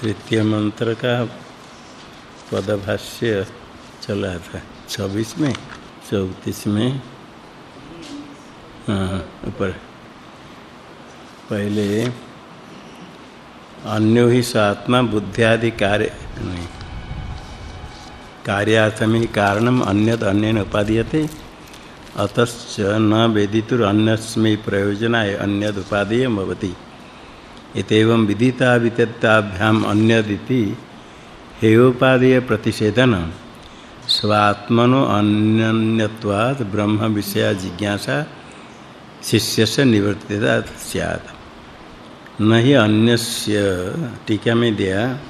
तृतीय मंत्र का पदभाष्य चला था। छब्बीस में? चौतीस में? हाँ ऊपर। पहले अन्यो ही सात्मा बुद्धियादि कार्य कार्यार्थम ही कारणम अन्यद अन्य उपादीयते। अतश्च न वेदितुर अन्यस्मै प्रयोजनाय अन्यद उपादेय भवति। इतम विदिता वितताभ्याम अन्यदिति हेयोपादेय प्रतिषेधन। स्वात्मनो अन्यत्वात् ब्रह्म विषय जिज्ञासा शिष्य से निवर्तिता स्यात्। न ही अन्यस्य टीका में दिया।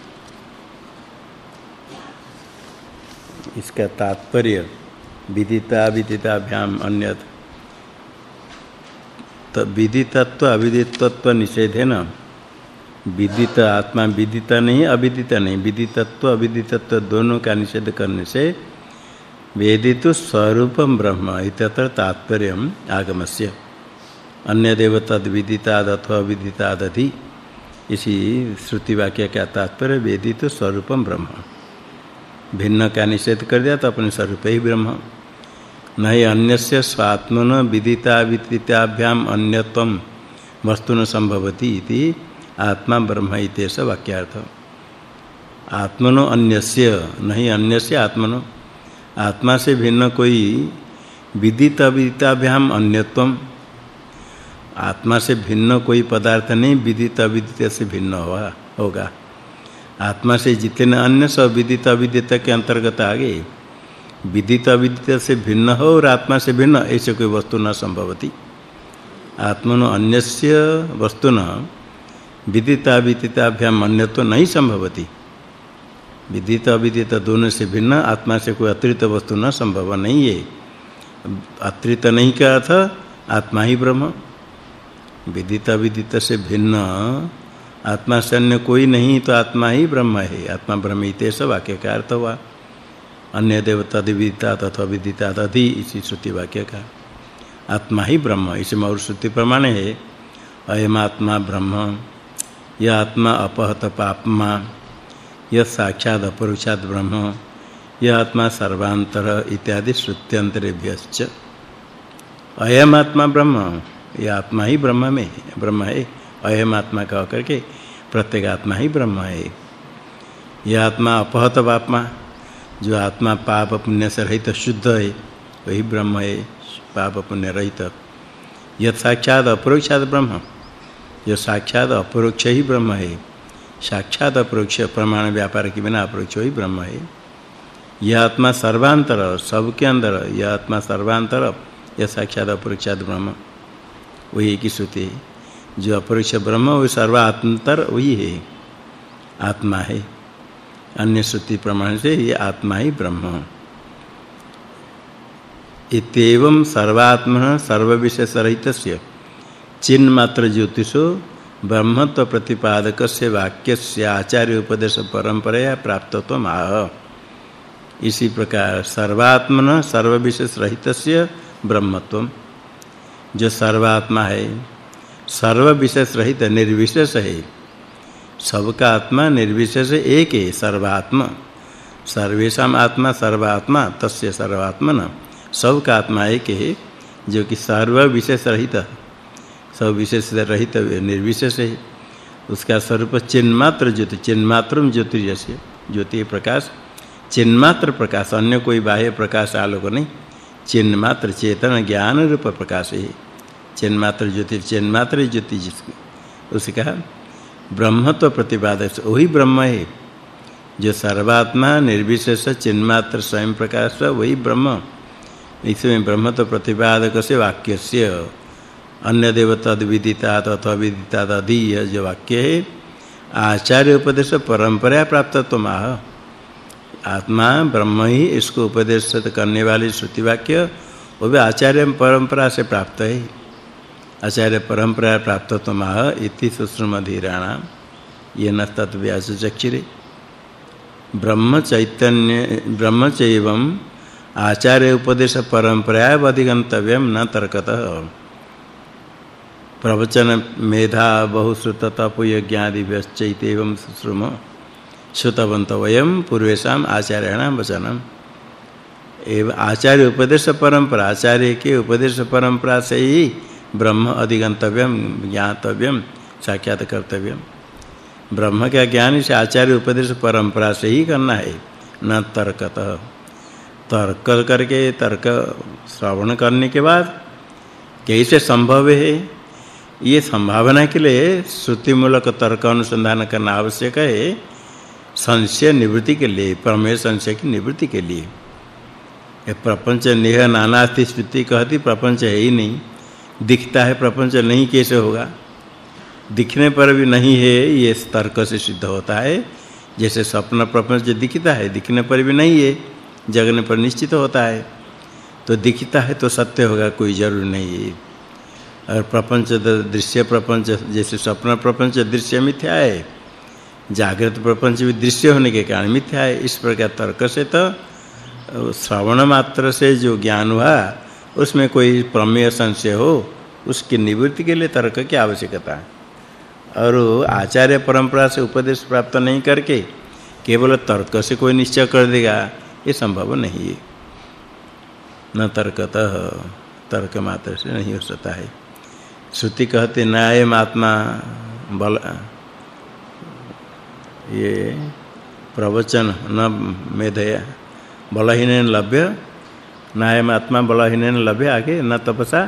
इसका तात्पर्य विदिता विदिताभ्याम अन्यत। तो विदितत्व, अविदितत्व निषेधेन विदित आत्मा विदित नहीं, अविदित नहीं। विदितत्व, अविदितत्व दोनों का निषेध करने से वेदितु स्वरूपम ब्रह्म इत्यत्र तात्पर्य आगमस्य। अन्य देव तद विदिताद अथवा विदितादधि इसी श्रुति वाक्य का तात्पर्य वेदित स्वरूपम ब्रह्म। भिन्न का निषेध कर दिया तो अपने स्वरूप ही ब्रह्म। नहीं अन्यस्य स्वात्मन विदिता विदिताभ्याम अन्यत्वम वस्तुन संभवति इति आत्मा ब्रह्म इतेश वाक्यार्थ। आत्मनो अन्यस्य, नहीं अन्यस्य आत्मनो। आत्मा से भिन्न कोई विदित अविदिताभ्याम अन्यत्वम आत्मा से भिन्न कोई पदार्थ नहीं विदित अविदित से भिन्न हुआ, होगा। आत्मा से जितने अन्य सब विदित अविदित के अंतर्गत आ गए विदित अविदित से भिन्न हो और आत्मा से भिन्न, ऐसे कोई वस्तु न संभवती। आत्मनो अन्यस्य वस्तुन विदिता विदिताभ्याम अन्यत्व नहीं संभवती। विदित अविदित दोनों से भिन्न, आत्मा से कोई अतिरिक्त वस्तु न संभव नहीं है। अतिरिक्त नहीं का अर्थ आत्मा ही ब्रह्म। विदित अविदित से भिन्न, आत्मा से अन्य कोई नहीं तो आत्मा ही ब्रह्म है। आत्मा ब्रह्म इतेश वाक्य का अर्थ हुआ अन्य देव तद्विदिता तथा विदिता तदि इसी श्रुति वाक्य का। आत्मा ही ब्रह्म इसमें और श्रुति प्रमाण है। अयम आत्मा ब्रह्म। यह आत्मा अपहत पापमा। यह साक्षात अपरुषात ब्रह्म। यह आत्मा सर्वांतर इत्यादि श्रुत्यंतरेभ्यश्च अयम आत्मा ब्रह्म। यह आत्मा ही ब्रह्म में ब्रह्म है। अयम आत्मा का करके प्रत्येक आत्मा ही ब्रह्म है। यह आत्मा अपहत पापमा। जो आत्मा पाप पुण्य से रहित शुद्ध है, वही ब्रह्म है, पाप पुण्य रहित। यह साक्षात अपरोक्षात ब्रह्म। जो साक्षात अपरोक्ष ही ब्रह्म है। साक्षात अपरोक्ष प्रमाण व्यापार के बिना अपरोक्ष ही ब्रह्म है। यह आत्मा सर्वांतर, सबके अंदर, यह आत्मा सर्वांतर, यह साक्षात अपरोक्षात ब्रह्म। वही की श्रुति है। जो अपरोक्ष ब्रह्म वो सर्वांतर वही है। आत्मा है। अन्य श्रुति प्रमाण से ये आत्मा ही ब्रह्म। इत्येवं सर्वात्मन सर्वविशेष रहितस्य चिन्ह मात्र ज्योतिषो ब्रह्मत्व प्रतिपादक से वाक्य से आचार्य उपदेश परंपरा प्राप्तत्व आह इसी प्रकार सर्वात्मन सर्वविशेष रहितस्य ब्रह्मत्व। जो सर्वात्मा है सर्व विशेष रहित निर्विशेष है सबका आत्मा निर्विशेष एक है, सर्वात्मा। सर्वेशम आत्मा सर्वात्मा, तस्य सर्वात्मन सबका आत्मा एक है, जो कि सर्व विशेष रहित सब विशेष रहित निर्विशेष है। उसका स्वरूप चिन्मात्र ज्योति, चिन्मात्रम ज्योतिर्यस्य, ज्योति प्रकाश, चिन्मात्र प्रकाश, अन्य कोई बाह्य प्रकाश आलोक नहीं। चिन्मात्र चेतन ज्ञान रूप प्रकाश है। चिन्मात्र ज्योति चिन्मात्र ज्योति जिसकी, उसका ब्रह्मत्व प्रतिपादक वही ब्रह्म है। जो सर्वात्मा, निर्विशेष, चिन्मात्र, स्वयं प्रकाश, वही ब्रह्म। इसमें ब्रह्मत्व प्रतिपादक से वाक्य से अन्य देव तद विदिता अथवा विदिता तदि यह जो वाक्य है आचार्य उपदेश परंपरा प्राप्तत्व माह आत्मा ब्रह्म ही इसको उपदेश करने वाली श्रुति वाक्य वो भी आचार्य परंपरा से प्राप्त है। आचार्य परंपरा प्राप्तत्व माह इति सुश्रुमधीराणा। ये न तत्व्यास चक्षिरे। ब्रह्म चैतन्य, ब्रह्म चैवम आचार्य उपदेश परंपराया अधिगंतव्यम न तर्कतः। प्रवचन मेधा बहुश्रुत तपोयज्ञादि व्यश्चैतेवं सुश्रुम। श्रुतवंत वयम पूर्वेशम आचार्याणाम वचनम एवं आचार्य उपदेश परंपरा, आचार्य के उपदेश परंपरा से ही ब्रह्म अधिगंतव्यम ज्ञातव्यम साक्षात कर्तव्यम ब्रह्म का ज्ञान से आचार्य उपदेश परंपरा से ही करना है, न तर्कतः। तर्क करके तर्क श्रवण करने के बाद कैसे संभव है? ये संभावना के लिए श्रुति मूलक तर्क अनुसंधान करना आवश्यक है, संशय निवृत्ति के लिए, प्रमेय संशय की निवृत्ति के लिए। ये प्रपंच नेह नानास्ति स्मृति कहती प्रपंच है ही नहीं। दिखता है प्रपंच नहीं, कैसे होगा? दिखने पर भी नहीं है, ये तर्क से सिद्ध होता है। जैसे स्वप्न प्रपंच दिखता है, दिखने पर भी नहीं है, जगने पर निश्चित होता है। तो दिखता है तो सत्य होगा, कोई ज़रूर नहीं है। और प्रपंच दृश्य प्रपंच, जैसे स्वप्न प्रपंच दृश्य मिथ्या है, जागृत प्रपंच भी दृश्य होने के कारण मिथ्या है, इस प्रकार तर्क से तो श्रवण मात्र से जो ज्ञान हुआ, उसमें कोई प्रमेय संशय हो, उसकी निवृत्ति के लिए तर्क की आवश्यकता है। और आचार्य परंपरा से उपदेश प्राप्त नहीं करके, केवल तर्क से कोई निश्चय कर देगा, ये संभव नहीं है। न तर्कतः, तर्क मात्र से नहीं हो सकता है। श्रुति कहते न्याय आत्मा बल ये प्रवचन न मेधया। बलहीन लभ्य न्याय आत्मा बलहीन लभ्य, आगे न तपसा।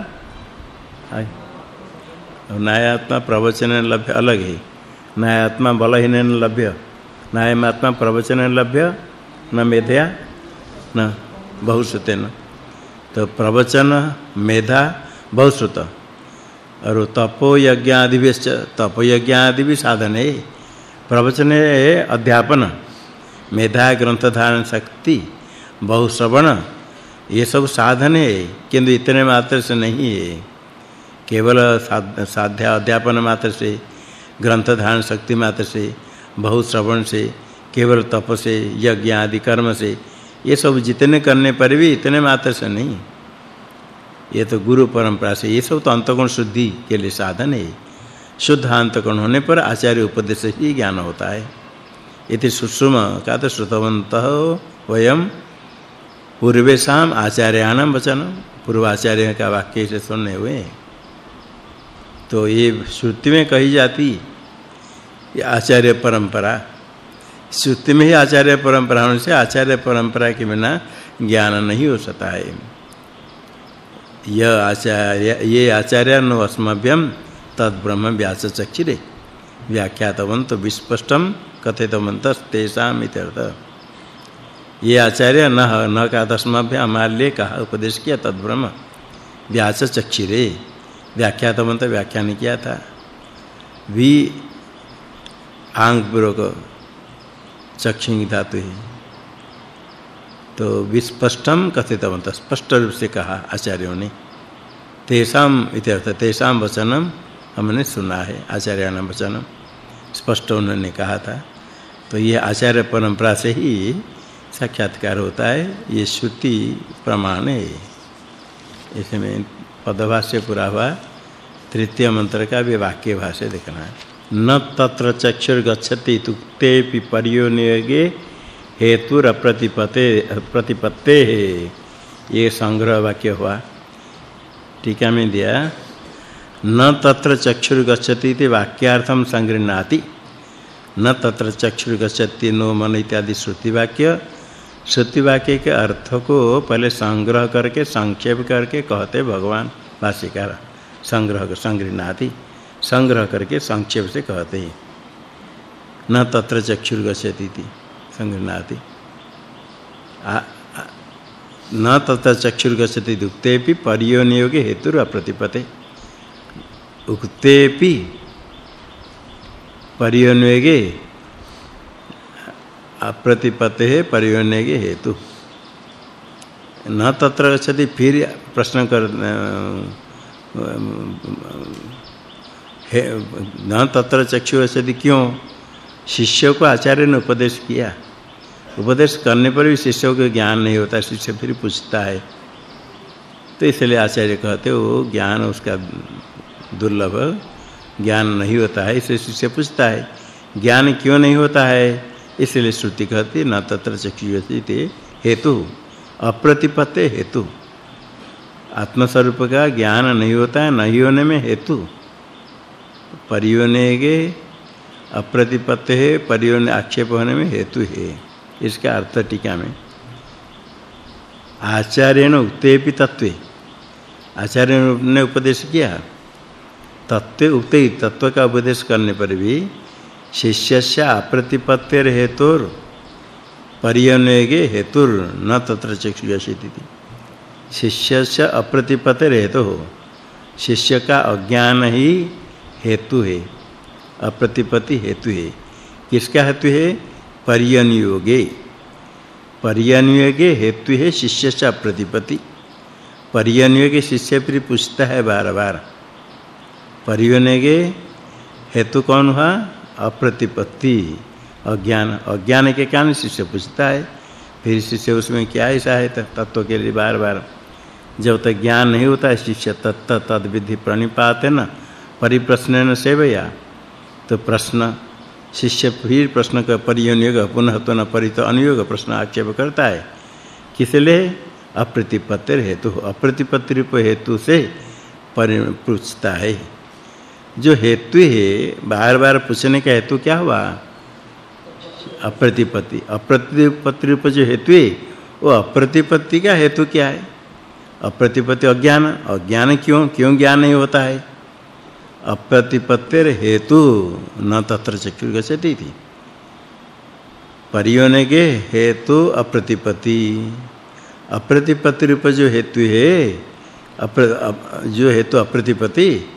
न्याय आत्मा प्रवचन लभ्य अलग है। न्याय आत्मा बलहीन लभ्य न्याय आत्मा प्रवचन लभ्य, न मेधया, न बहुश्रुतेन। तो प्रवचन मेधा बहुश्रुत। और तपो यज्ञ आदि भी तपो यज्ञ आदि भी साधन है प्रवचन है अध्यापन मेधा ग्रंथ धारण शक्ति बहुश्रवण, ये सब साधन है किंतु इतने मात्र से नहीं है। केवल साध्य, अध्यापन मात्र से ग्रंथ धारण शक्ति मात्र से बहु श्रवण से, केवल तप से, यज्ञ आदि कर्म से, ये सब जितने करने पर भी इतने मात्र से नहीं। ये तो गुरु परंपरा से, ये सब तो अंतगुण शुद्धि के लिए साधन है। शुद्ध अंतगुण होने पर आचार्य उपदेश ही ज्ञान होता है। इति सुषुम का तो श्रुतवंत वयम पूर्वेशाम वचन, पूर्वाचार्य का वाक्य से सुनने हुए। तो ये श्रुति में कही जाती, ये आचार्य परंपरा। श्रुति में ही आचार्य परंपरा होने से आचार्य परंपरा के बिना ज्ञान नहीं हो सकता है। यह आचार्य, ये आचार्य नो अस्मभ्यम तद ब्रह्म व्यास चक्षिरे व्याख्यातवंत विस्पष्टम कथितवंत तेषाम इत्यर्थ ये आचार्य न न का दशमभ्य हमारे कहा उपदेश किया तद ब्रह्म व्यास चक्षिरे व्याख्यातवंत व्याख्यान किया था। भी आंग पूर्वक चक्षिंग धातु है। तो विस्पष्टम कथितवंत स्पष्ट रूप से कहा आचार्यों ने तेषाम इत्यर्थ तेषाम वचनम हमने सुना है आचार्याणाम वचनम स्पष्ट उन्होंने कहा था। तो ये आचार्य परंपरा से ही साक्षात्कार होता है, ये श्रुति प्रमाण है। इसमें पदभाष्य पूरा हुआ, तृतीय मंत्र का भी वाक्य भाष्य देखना है। न तत्र चक्षुर गच्छति तुक्ते परियोनियोगे हेतुर प्रतिपते प्रतिपत्ते ये संग्रह वाक्य हुआ। टीका में दिया, न तत्र चक्षुर गच्छति इति वाक्यार्थम संगृह्णाति। न तत्र चक्षुर गच्छति नो मन इत्यादि श्रुति वाक्य श्रुति वाक्य के अर्थ को पहले संग्रह करके, संक्षेप करके कहते भगवान भाष्यकार, संग्रह संग्रहणाति संग्रह करके संक्षेप से कहते हैं। न तत्र चक्षुर गच्छति इति संग्रहणाति न तत्र चक्षुर गच्छति दुक्तेपि परियोनियोगे हेतु अप्रतिपते उक्तेपि परियोनियोगे अप्रतिपते के हेतु। न तत्र गच्छति, फिर प्रश्न कर न तत्र चक्षु गच्छति क्यों? शिष्य को आचार्य ने उपदेश किया। उपदेश करने पर भी शिष्य को ज्ञान नहीं होता, शिष्य फिर पूछता है। तो इसलिए आचार्य कहते हो ज्ञान उसका दुर्लभ, ज्ञान नहीं होता है। इसलिए शिष्य पूछता है, ज्ञान क्यों नहीं होता है? इसलिए श्रुति कहती न तत्र चक्षुषति हेतु, अप्रतिपत्ति हेतु। आत्मस्वरूप का ज्ञान नहीं होता है नहीं होने में हेतु। परियोने के अप्रतिपत्ति है, परियोने आक्षेप होने में हेतु है। इसका अर्थ टीका में। आचार्यन उक्तेपि तत्वे आचार्य ने उपदेश किया। तत्व उक्ते तत्व का उपदेश करने पर भी शिष्यस्य अप्रतिपत्तिर हेतुर परियनेगे हेतुर न तत्र चक्षुषिति शिष्य से अप्रतिपत्तिर हेतु हो शिष्य का अज्ञान ही हेतु है, अप्रतिपत्ति हेतु है। किसका हेतु है? परियनियोगे। परियनियोगे हेतु है शिष्य से अप्रतिपत्ति परियनियोगे शिष्य फिर पूछता है बार-बार। परियनियोगे हेतु कौन हुआ? अप्रतिपत्ति। अज्ञान। अज्ञान के कारण शिष्य पूछता है। फिर शिष्य उसमें क्या ऐसा है तत्व के लिए बार-बार। जब तक ज्ञान नहीं होता शिष्य तत्त तद विधि प्रणिपात है ना? परिप्रश्न सेवया? तो प्रश्न शिष्य फिर प्रश्न का परियोग पुनः तो न परित अनुयोग प्रश्न आक्षेप करता है। किस लिए अप्रतिपत्ति हेतु। अप्रतिपत्ति रूप हेतु से पूछता है। जो हेतु है, बार-बार पूछने का हेतु क्या हुआ? अप्रतिपत्ति। अप्रतिपत्ति रूप जो हेतु है, वो अप्रतिपत्ति का हेतु क्या है? अप्रतिपत्ति अज्ञान। अज्ञान क्यों? क्यों ज्ञान नहीं होता है? अप्रतिपत्तिर हेतु न तत्र चक्षु गच्छति थी परियोने के हेतु अप्रतिपति अप्रतिपत्ति। रूप जो हेतु है अप्र, अप, जो हेतु अप्रतिपति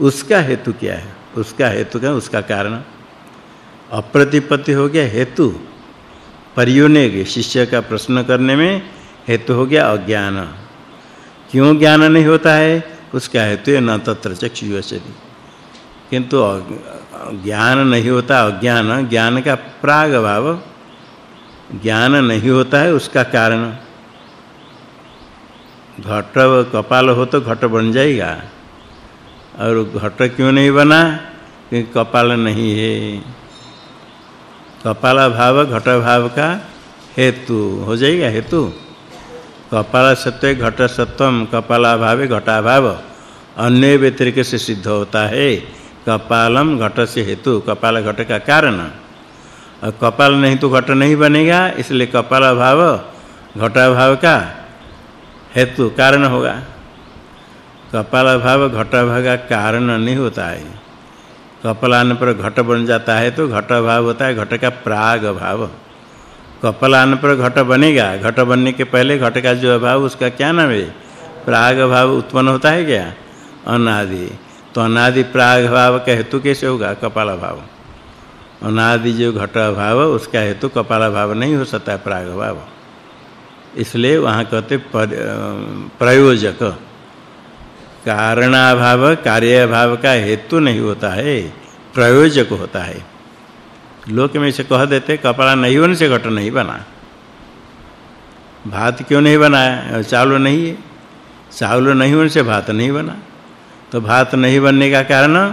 उसका हेतु क्या है? उसका हेतु क्या उसका कारण। अप्रतिपत्ति हो गया हेतु। परियोने के शिष्य का प्रश्न करने में हेतु हो गया अज्ञान। क्यों ज्ञान नहीं होता है? उसका हेतु है, न तत्र चक्षुषति किंतु ज्ञान नहीं होता, अज्ञान, ज्ञान का प्राग भाव ज्ञान नहीं होता है, उसका कारण। घट कपाल हो तो घट बन जाएगा। और घट क्यों नहीं बना? क्योंकि कपाल नहीं है। कपाल भाव घट भाव का हेतु। हो जाएगा हेतु? कपाल सत्व घट सत्वम कपालाभावे घटाभाव। अन्य व्यतिरिक से सिद्ध होता है, कपालम घट से हेतु, कपाल घट का कारण। और कपाल नहीं तो घट नहीं बनेगा, इसलिए कपाल भाव घटाभाव का हेतु कारण होगा। कपाल भाव घटाभाव का कारण नहीं होता है। कपालान पर घट बन जाता है तो घट भाव होता है, घट का प्राग भाव कपल आने पर घट बनेगा। घट बनने के पहले घट का जो अभाव, उसका क्या नाम है? प्राग भाव उत्पन्न होता है क्या? अनादि। तो अनादि प्राग भाव का हेतु कैसे होगा? कपाल भाव अनादि जो घट भाव उसका हेतु कपाल भाव नहीं हो सकता है प्राग भाव इसलिए वहाँ कहते प्रयोजक। कारणाभाव, कार्यभाव का हेतु नहीं होता है, प्रयोजक होता है। लोक में से कह देते, कपड़ा नहीं होने से घट नहीं बना। भात क्यों नहीं बनाया? चावल नहीं है। चावल नहीं होने से भात नहीं बना। तो भात नहीं बनने का कारण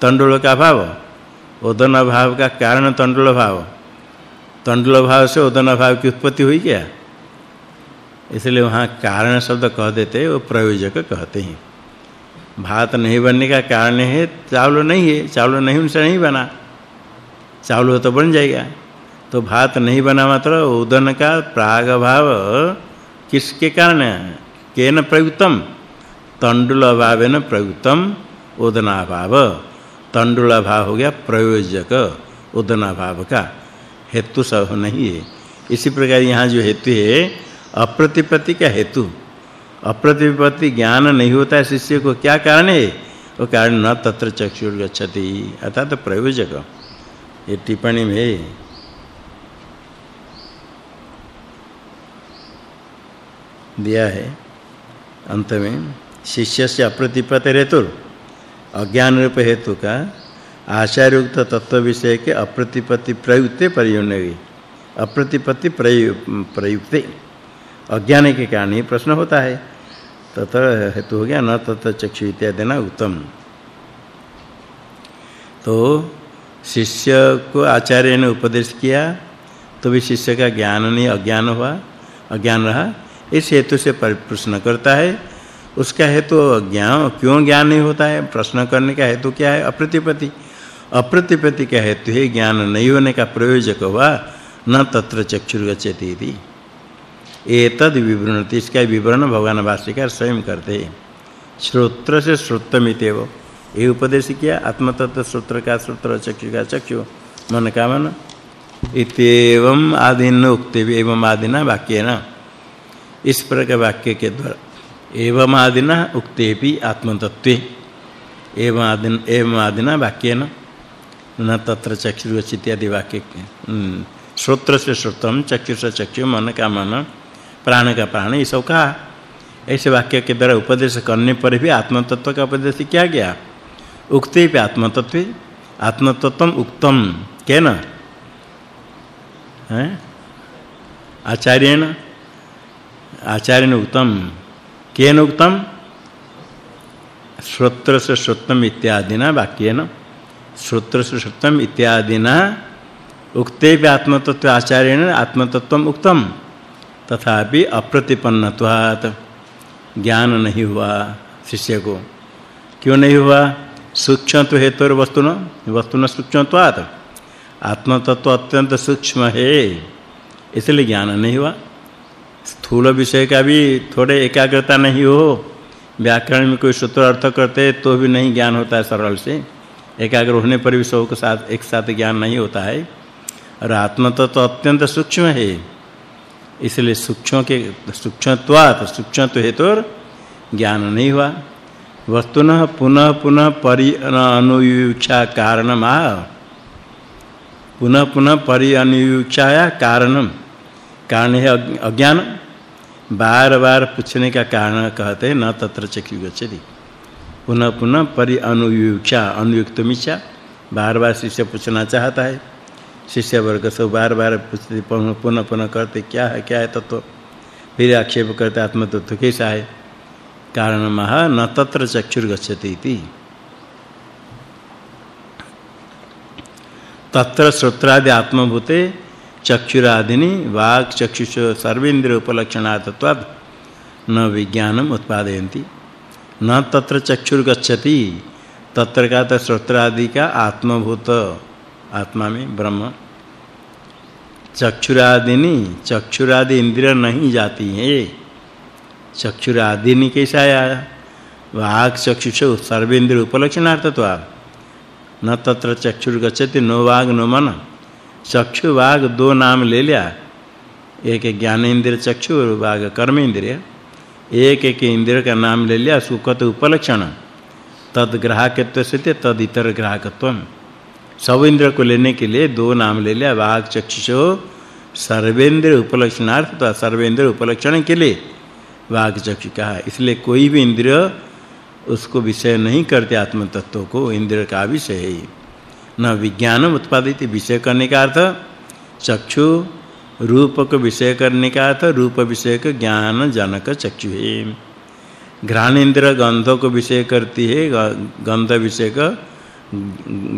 तंडुल का भाव। ओदन भाव का कारण तंडुल भाव। तंडुल भाव से ओदन भाव की उत्पत्ति हुई क्या? इसलिए वहाँ कारण शब्द कह देते, वो प्रयोजक कहते हैं। भात नहीं बनने का कारण है, चावल नहीं है। चावल नहीं उनसे नहीं बना। चावल हो तो बन जाएगा। तो भात नहीं बना मात्र, उदन का प्राग भाव किसके कारण केन प्रयुक्तम? तंडुल भावेन प्रयुक्तम उदना भाव तंडुल भाव हो गया प्रयोजक उदना भाव का हेतु सब नहीं है। इसी प्रकार यहाँ जो हेतु है, अप्रतिपत्ति का हेतु। अप्रतिपत्ति ज्ञान नहीं होता है शिष्य को, क्या कारण है? वो कारण न तत्र चक्षुर गच्छति अर्थात प्रयोजक। ये टिप्पणी में दिया है। अंत में शिष्य से अप्रतिपत हेतु अज्ञान रूप हेतु का आचार्युक्त तत्व विषय के अप्रतिपत्ति प्रयुक्ते परियोगी अप्रतिपत्ति प्रयुक्ते। अज्ञान के कारण ही प्रश्न होता है। तत्र हेतु हो गया न तत्र चक्षु इत्यादि न उत्तम। तो शिष्य को आचार्य ने उपदेश किया तो भी शिष्य का ज्ञान नहीं, अज्ञान हुआ, अज्ञान रहा। इस हेतु से प्रश्न करता है, उसका हेतु ज्ञान, क्यों ज्ञान नहीं होता है? प्रश्न करने का हेतु क्या है? अप्रतिपति अप्रतिपति का हेतु है ज्ञान नहीं होने का प्रयोजक हुआ, न तत्र चक्षुर्गच्छति इति। एतद विवरणति इसका विवरण भगवान भाष्यकार स्वयं करते श्रोत्र से श्रोत्रमितेव ये उपदेश किया, आत्मतत्व श्रोत्र का श्रोत्र चक्षु का चक्षु, मन का मन। इत्येवं आदिन उक्ते एवं आदिना वाक्येन। इस प्रकार वाक्य के द्वारा। एवं आदिना उक्तेपि आत्मतत्वे। एवं आदिन, एवं आदिना वाक्येन। न तत्र चक्षुरुच इत्यादि वाक्य श्रोत्र से श्रोत्रम चक्षु से चक्षु, मन का मन, प्राण का प्राण, ये सब कहा। ऐसे वाक्य के द्वारा उपदेश करने पर भी आत्मतत्व का उपदेश किया गया। उक्ते पे आत्मतत्व आत्मतत्वम उक्तम, केन? है? आचार्येण आचार्येण उक्तम। केन उक्तम? श्रोत्र से श्रोत्रम इत्यादिना वाक्येन। श्रोत्र से श्रोत्रम इत्यादिना उक्ते भी आत्मतत्व आचार्येण आत्मतत्वम उक्तम। तथापि अप्रतिपन्नत्वात्। ज्ञान नहीं हुआ शिष्य को क्यों नहीं हुआ? सूक्ष्म तो हेतु और वस्तुन वस्तुन सूक्ष्मत्वात् आत्म तत्व अत्यंत सूक्ष्म है। इसलिए ज्ञान नहीं हुआ। स्थूल विषय का भी थोड़े एकाग्रता नहीं हो। व्याकरण में कोई सूत्र अर्थ करते तो भी नहीं ज्ञान होता है सरल से। एकाग्र होने पर भी सब के साथ, एक साथ ज्ञान नहीं होता है। और आत्म तत्व अत्यंत सूक्ष्म है। इसलिए सूक्ष्म के, सूक्ष्मत्वात्, सूक्ष्मत्व हेतु ज्ञान नहीं हुआ। वस्तुनः पुनः पुनः परि अनुयुक्षा कारणमा पुनः पुनः परि अनुयुक्षाया कारणम। कारण है अज्ञान। बार बार पूछने का कारण कहते हैं, न तत्र चक्षु गच्छति। पुनः पुनः परि अनुयुक्षा अनुयुक्त मिच्छा बार बार शिष्य पूछना चाहता है। शिष्य वर्ग सब बार बार पूछते, पुनः पुनः करते क्या है क्या है तत्व? फिर आक्षेप करते आत्म तत्व कैसा है? कारण महा न तत्र चक्षुर गच्छति इति। तत्र श्रोत्रादि आत्मभूते चक्षुरादिनी वाक् चक्षुष सर्वेन्द्रिय उपलक्षणात्वात् न विज्ञानम उत्पादयन्ति। न तत्र चक्षुर गच्छति तत्र का श्रोत्रादि का आत्मभूत आत्मा में ब्रह्म। चक्षुरादिनी, चक्षुरादि इंद्रिय नहीं जाती है। चक्षुरादिनी कैसा आया वाक् चक्षुष सर्वेन्द्रिय उपलक्षणार्थत्वात् न तत्र चक्षुर गच्छति, नो वाग नो मन। चक्षु वाग दो नाम ले लिया एक ज्ञान इंद्रिय चक्षु, और वाग कर्म इंद्रिय एक एक इंद्रिय का नाम ले लिया सुखत उपलक्षण। तद ग्राहकत्व से तद इतर ग्राहकत्व सब इंद्र को लेने के लिए दो नाम ले लिया वाग चक्षुषो सर्वेंद्र उपलक्षणार्थ तो सर्वेंद्र उपलक्षण के लिए। वाग चक्षु कहा इसलिए कोई भी इंद्रिय उसको विषय नहीं करते आत्म तत्व को इंद्र का विषय है। न विज्ञान उत्पादित, विषय करने का अर्थ चक्षु, रूप को विषय करने का अर्थ रूप विषय का ज्ञान जनक चक्षु है। घ्राण इंद्र गंध को विषय करती है गंध विषय का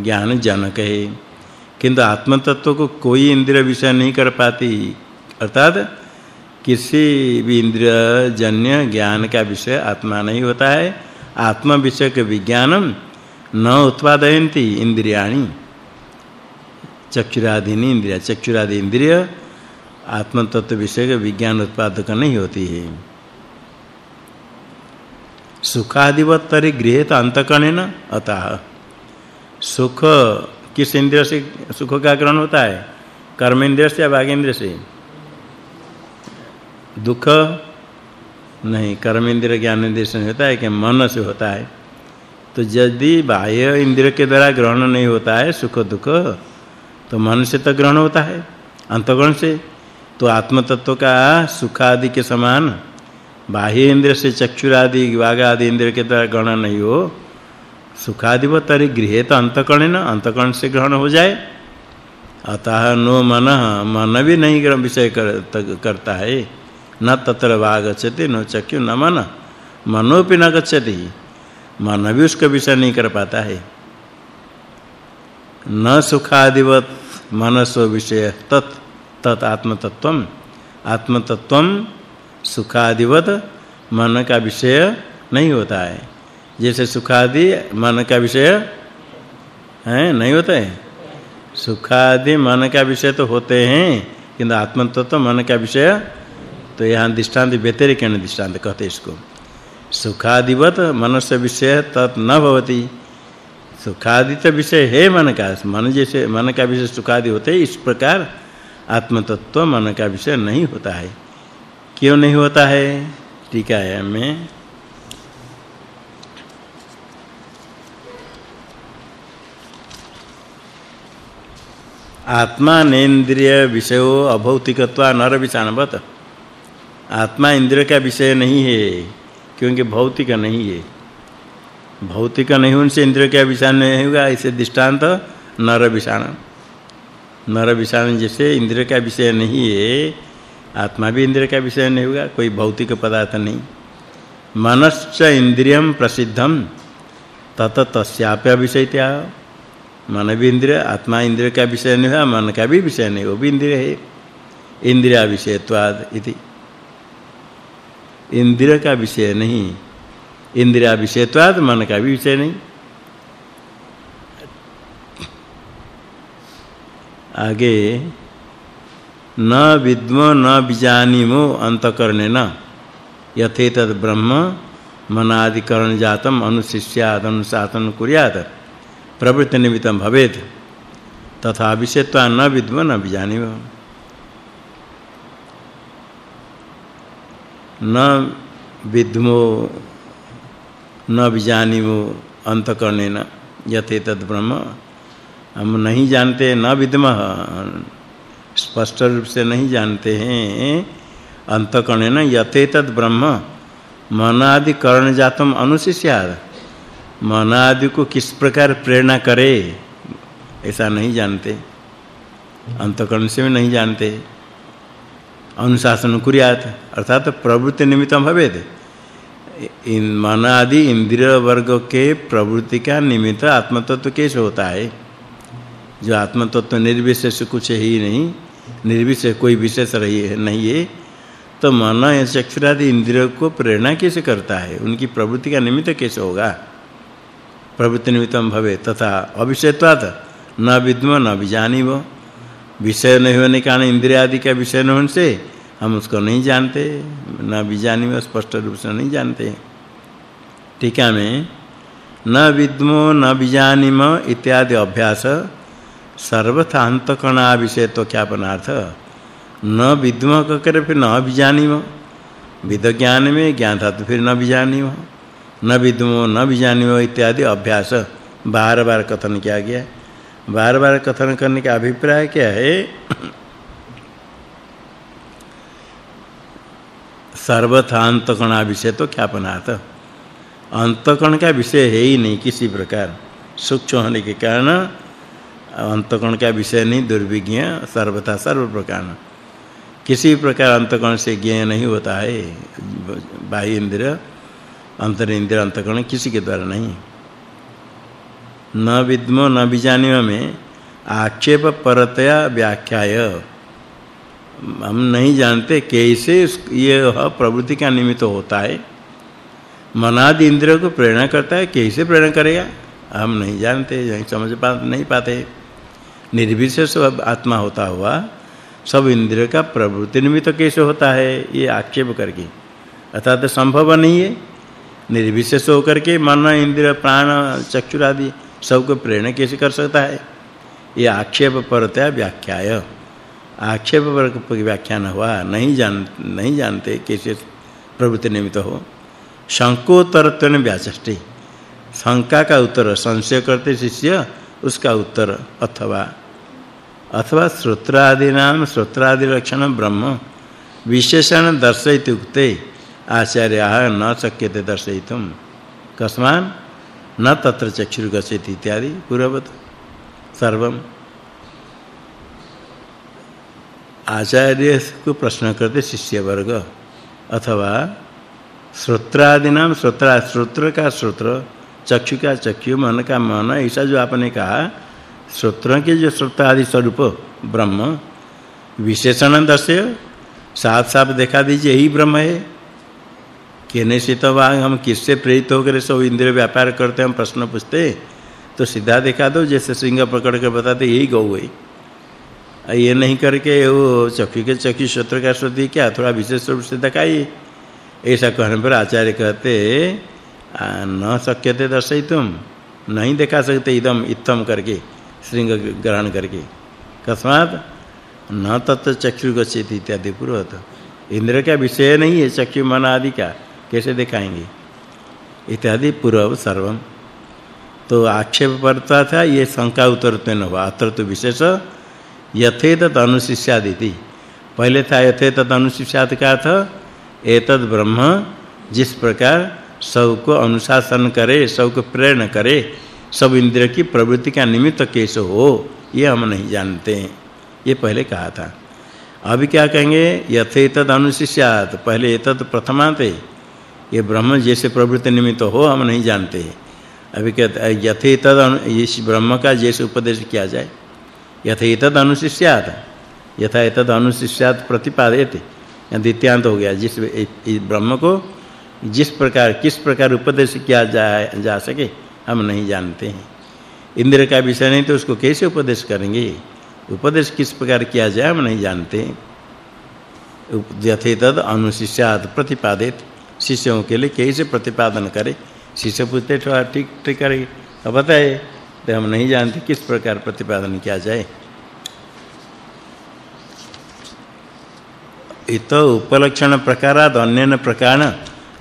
ज्ञान जनक है। किंतु आत्म तत्व को कोई इंद्रिय विषय नहीं कर पाती। अर्थात किसी भी इंद्रिय जन्य ज्ञान का विषय आत्मा नहीं होता है। आत्म विषय के विज्ञानम न उत्पादयन्ति इंद्रियाणि। चक्षुरादीनि इंद्रिय, चक्षुरादि इंद्रिय आत्म तत्व विषय के विज्ञान उत्पादक नहीं होती है। सुखादिवत तरी गृहित अंतकणेन अतः। सुख किस इंद्रिय से, सुख का ग्रहण होता है? कर्म इंद्रिय से या भाग इंद्रिय से? दुख नहीं कर्म इंद्र ज्ञान इंद्र से होता है कि मन से होता है। तो यदि बाह्य इंद्र के द्वारा ग्रहण नहीं होता है सुख दुख तो मन से तो ग्रहण होता है अंतगण से। तो आत्म तत्व का सुख आदि के समान बाह्य इंद्र से चक्षुर आदि वाग आदि इंद्र के द्वारा ग्रहण नहीं हो सुखादि व तरी गृहेत अंतकर्ण न अंतकर्ण से ग्रहण हो जाए। अतः नो मन मन भी नहीं ग्रहण विषय कर, करता है। न तत्र वागच्छति, न चक्षु, न मन। मनोपि न गच्छति। मन भी उसका विषय नहीं कर पाता है न सुखादिवत मनसो विषय तत् तत् आत्मतत्वम आत्मतत्वम सुखादिवत मन का विषय नहीं होता है जैसे सुखादि मन का विषय, है नहीं होता है सुखादि मन का विषय तो होते हैं किंतु आत्मतत्व मन का विषय तो यहाँ दृष्टांत व्यतिरिक्त दृष्टांत कहते इसको। सुखादिवत मनस्य विषय तत् न भवति। सुखादि तो विषय है मन का, मन जैसे, मन का विषय सुखादि होते इस प्रकार आत्मतत्व मन का विषय नहीं होता है। क्यों नहीं होता है? टीका है में आत्मा नेन्द्रिय विषयो अभौतिकत्वा नर आत्मा इंद्रिय का विषय नहीं है, क्योंकि भौतिक नहीं है। भौतिक नहीं उनसे इंद्रिय का विषय नहीं होगा इसे दृष्टांत नर विषाण नर विषाण जैसे इंद्रिय का विषय नहीं है, आत्मा भी इंद्रिय का विषय नहीं होगा, कोई भौतिक पदार्थ नहीं। मनश्च इंद्रियम प्रसिद्धम तत तस्याप्य विषयत्या मन भी इंद्रिय आत्मा इंद्रिय का विषय नहीं है मन का भी विषय नहीं, वो भी इंद्रिय है। इंद्रिया विषयत्वाद इति। इंद्रिय का विषय नहीं। इंद्रिया विषयत्वाद मन का भी विषय नहीं। आगे, न विद्मो न बीजानिमो अंतकरणे न यथेतद ब्रह्म मनादिकरण जातम अनुशिष्याद अनुशासन कुर्यात् प्रवृत्ति निमित्तम भवेत। तथा विषयत्वा न विद्म न बीजानिम न विद्मो, न बीजानिमो अंतकरणेन यथेतद ब्रह्म। हम नहीं जानते, न विद्म, स्पष्ट रूप से नहीं जानते हैं। अंतकरणे न यथेतद ब्रह्म। मन आदि करण जातम अनुशिष्याद। मनादि को किस प्रकार प्रेरणा करे, ऐसा नहीं जानते। अंतकरण से भी नहीं जानते। अनुशासन कुर्यात अर्थात प्रवृत्ति निमित्तम भवेद इन मन आदि इंद्रिय वर्ग के प्रवृत्ति का निमित्त आत्मतत्व कैसे होता है। जो आत्मतत्व निर्विशेष कुछ ही नहीं, निर्विशेष कोई विशेष रही है नहीं है तो मन या चक्षुरादि इंद्रियों को प्रेरणा कैसे करता है। उनकी प्रवृत्ति का निमित्त कैसे होगा। प्रवृत्ति निमित्तम भवे तथा अविषयत्वात् न विद्म न वो विषय नहीं होने के कारण इंद्रिय आदि का विषय न होने से हम उसको नहीं जानते, न वो स्पष्ट रूप से नहीं जानते। टीका में, न विद्मो न बीजानिम इत्यादि अभ्यास सर्वथा अंतकणा विषय तो ज्ञापनार्थ। न विद्म कर फिर न बीजानिम। विद ज्ञान में ज्ञान था तो फिर न बीजानिम। न विद्मो न बीजानिमो इत्यादि अभ्यास बार-बार कथन किया गया। बार-बार कथन करने का अभिप्राय क्या है? सर्वथा अंतकणा विषय तो क्या ख्यापनार्थ। अंतकण का विषय है ही नहीं किसी प्रकार। सूक्ष्म होने के कारण अंतकण का विषय नहीं, दुर्विज्ञ, सर्वथा सर्व प्रकार किसी प्रकार अंतकण से ज्ञ नहीं होता है। बाह्य इंद्रिय अंतर इंद्रिय अंतकण किसी के द्वारा नहीं। न विद्मो न बीजानिम में आक्षेप परतया व्याख्याय। हम नहीं जानते कैसे ये प्रवृत्ति का निमित्त होता है। मनादि इंद्रियों को प्रेरणा करता है, कैसे प्रेरणा करेगा? हम नहीं जानते नहीं समझ पा नहीं पाते। निर्विशेष आत्मा होता हुआ, सब इंद्रियों का प्रवृत्ति निमित्त कैसे होता है? ये आक्षेप करके। अर्थात संभव नहीं है। निर्विशेष होकर के मन, इंद्रिय, प्राण चक्षु आदि सबको प्रेरणा कैसे कर सकता है? ये आक्षेप परतया व्याख्याय। आक्षेप पर व्याख्यान हुआ, नहीं जान, नहीं जानते कैसे प्रवृत्ति निमित्त हो। शंकोत्तरत्वेन व्याचष्टि शंका का उत्तर संशय करते शिष्य, उसका उत्तर अथवा। अथवा श्रोत्रादि नाम, श्रोत्रादि लक्षण ब्रह्म। विशेषण दर्शयति उक्ते आचार्य न शक्यते दर्शयितुम। कस्मान न तत्र चक्षुर्गच्छति इत्यादि पूर्ववत सर्वम। आचार्य को प्रश्न करते शिष्य वर्ग अथवा श्रोत्रादि नाम श्रोत्रा श्रोत्र का श्रोत्र चक्षु का चक्षु मन का मन ऐसा जो आपने कहा, श्रोत्र के जो श्रोत्र आदि स्वरूप, ब्रह्म, विशेषण दस्य साफ़ साफ़ देखा दीजिए, यही ब्रह्म है। कहने से तो हम किससे प्रेरित होकर सब इंद्रिय व्यापार करते हम प्रश्न पूछते तो सीधा दिखा दो, जैसे सिंह पकड़ कर बताते, यही गौ है। ये नहीं करके वो चक्की के चक्की सूत्र का श्रुति क्या थोड़ा विशेष रूप से दिखाइए। ऐसा कहने पर आचार्य कहते न सक्यते दर्शई तुम, नहीं दिखा सकते इदम इत्तम करके श्रृंग ग्रहण करके। कस्मात न तत्व चक्षु गच्छित इत्यादि पूर्वत इंद्र का विषय नहीं है, चक्षु मन आदि का। कैसे दिखाएँगे? इत्यादि पूर्व सर्वम तो आक्षेप पड़ता था, ये शंका उत्तरत्व न हुआ। अत्र तो विशेष यथेत अनुशिष्यादिति। पहले था यथेत अनुशिष्यात का था, एतद ब्रह्म जिस प्रकार सबको अनुशासन करे सबको प्रेरणा करे, सब इंद्रिय की प्रवृत्ति का निमित्त कैसे हो, ये हम नहीं जानते हैं। ये पहले कहा था। अभी क्या कहेंगे? यथेतद अनुशिष्यात। पहले एतद प्रथमाते ये ब्रह्म जैसे प्रवृत्ति निमित्त हो, हम नहीं जानते। अभी कहते यथे तद इस ब्रह्म का जैसे उपदेश किया जाए। यथे तद अनुशिष्यात यथा तद अनुशिष्यात प्रतिपादयते। द्वितीयांत हो गया, जिस इस ब्रह्म को जिस प्रकार, किस प्रकार उपदेश किया जाए, जा सके, हम नहीं जानते हैं। इंद्र का विषय नहीं तो उसको कैसे उपदेश करेंगे? उपदेश किस प्रकार किया जाए, हम नहीं जानते। यथे तद अनुशिष्यात प्रतिपादित शिष्यों के लिए कैसे प्रतिपादन करें? शिष्य पूछते थोड़ा ठीक ठीक करेगी अब बताए तो हम नहीं जानते किस प्रकार प्रतिपादन किया जाए। इत उपलक्षण प्रकाराद अन्यन प्रकार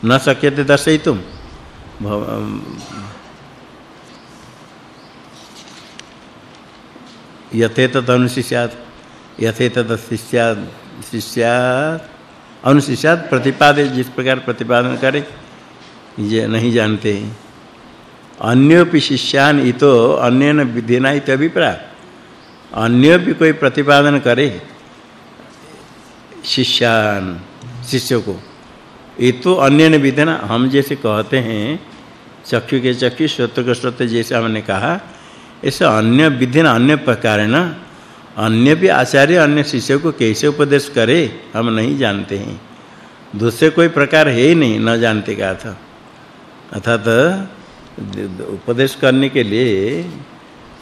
न शक्यते दर्शयितुम। यथेत अनुशिष्यात यथेत शिष्यात शिष्यात अनुशिष्यात प्रतिपादे, जिस प्रकार प्रतिपादन करे, ये नहीं जानते अन्योपि शिष्यान इतो अन्यन विधिना इत अभिप्राय। अन्य भी कोई प्रतिपादन करे, शिष्यान, शिष्य को ये तो अन्य ने विधिना, हम जैसे कहते हैं, चक्षु के चक्षु, श्रोत्र के श्रोत्र, जैसे हमने कहा, ऐसे अन्य विधिना, अन्य प्रकार न अन्य भी आचार्य, अन्य शिष्य को कैसे उपदेश करे, हम नहीं जानते हैं। दूसरे कोई प्रकार है ही नहीं, न जानते का था। अर्थात, उपदेश करने के लिए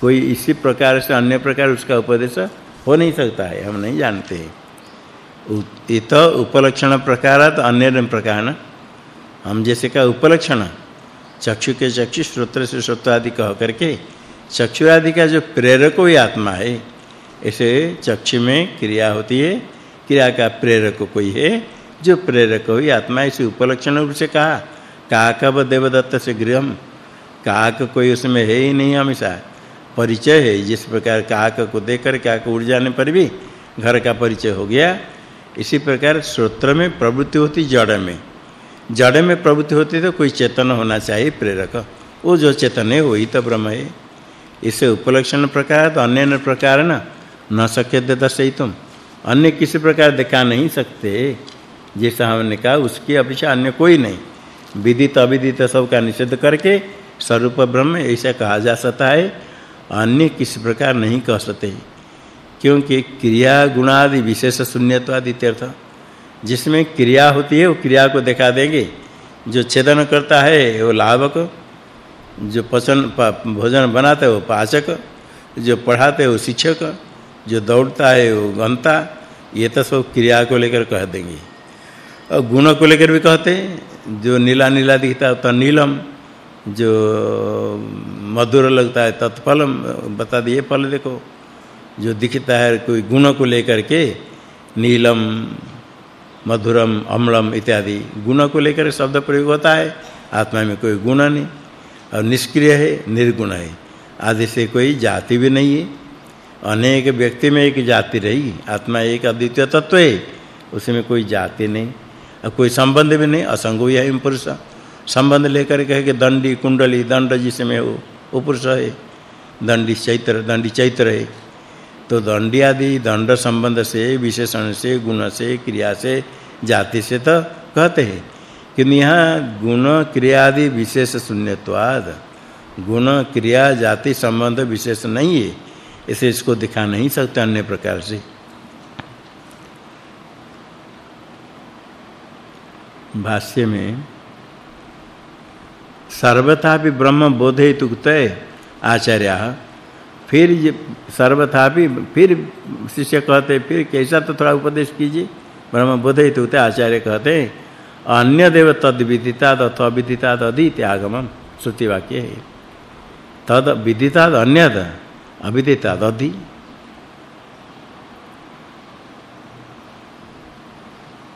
कोई इसी प्रकार से, अन्य प्रकार उसका उपदेश हो नहीं सकता है, हम नहीं जानते हैं। इत उपलक्षण प्रकारात अन्य प्रकार हम जैसे का उपलक्षण, चक्षु के चक्षु, श्रोत्र से श्रोत्र आदि कह करके चक्षु आदि का जो प्रेरक हुई आत्मा है ऐसे चक्षु में क्रिया होती है। क्रिया का प्रेरक कोई है, जो प्रेरक हुई आत्मा इसे उपलक्षण रूप से कहा। काकव देवदत्त से गृहम। काक कोई उसमें है ही नहीं हमेशा। परिचय है, जिस प्रकार काक को देखकर काक उड़ जाने पर भी घर का परिचय हो गया। इसी प्रकार श्रोत्र में प्रवृत्ति होती जड़ में। जड़ में प्रवृत्ति होती तो कोई चेतन होना चाहिए प्रेरक। वो जो चेतन है, वही तो ब्रह्म है। इसे उपलक्षण प्रकार तो अन्य प्रकार न। न सके दर्शई तुम अन्य किसी प्रकार दिखा नहीं सकते। जैसा हमने कहा, उसकी अपेक्षा अन्य कोई नहीं। विदित अविदित सब का निषेध करके स्वरूप ब्रह्म ऐसा कहा जा सकता है। अन्य किसी प्रकार नहीं कह सकते। क्योंकि क्रिया गुणादि विशेष शून्यत्वादि तीर्थ जिसमें क्रिया होती है, वो क्रिया को दिखा देंगे। जो छेदन करता है, वो लाभक। जो पचन भोजन बनाता है, वो पाचक। जो पढ़ाते है शिक्षक। जो दौड़ता है वो गंता ये तो सब क्रिया को लेकर कह देंगे। और गुण को लेकर भी कहते हैं, जो नीला नीला दिखता है तो नीलम, जो मधुर लगता है तत्फलम, बता दिए फल देखो। जो दिखता है कोई गुण को लेकर के, नीलम, मधुरम, अम्लम इत्यादि गुण को लेकर शब्द प्रयोग होता है, आत्मा में कोई गुण नहीं। और निष्क्रिय है, निर्गुण है। आदि से कोई जाति भी नहीं है। अनेक व्यक्ति में एक जाति रही, आत्मा एक, अद्वितीय तत्व है उसमें कोई जाति नहीं, और कोई संबंध भी नहीं, असंग ही पुरुष। संबंध लेकर कहे कि दंडी, कुंडली, दंड जिसमें हो, वो पुरुष है। दंडी चैत्र दंडी चैत्र है। तो दंडी आदि, दंड संबंध से, विशेषण से, गुण से, क्रिया से, जाति से तो कहते हैं। कि यहाँ गुण, क्रिया आदि विशेष शून्यत्वाद। गुण, क्रिया, जाति संबंध विशेष नहीं है। इसे इसको दिखा नहीं सकते अन्य प्रकार से। भाष्य में सर्वथा भी ब्रह्म बोधयित उक्तय आचार्य। फिर सर्वथा भी फिर शिष्य कहते, फिर कैसा तो थोड़ा उपदेश कीजिए। ब्रह्म बोधयित उक्तय आचार्य कहते, अन्य देव तद विदिता तथ अविदिता तदि त्यागम श्रुति वाक्य है। तद विदिता अन्यद अविदिता अधि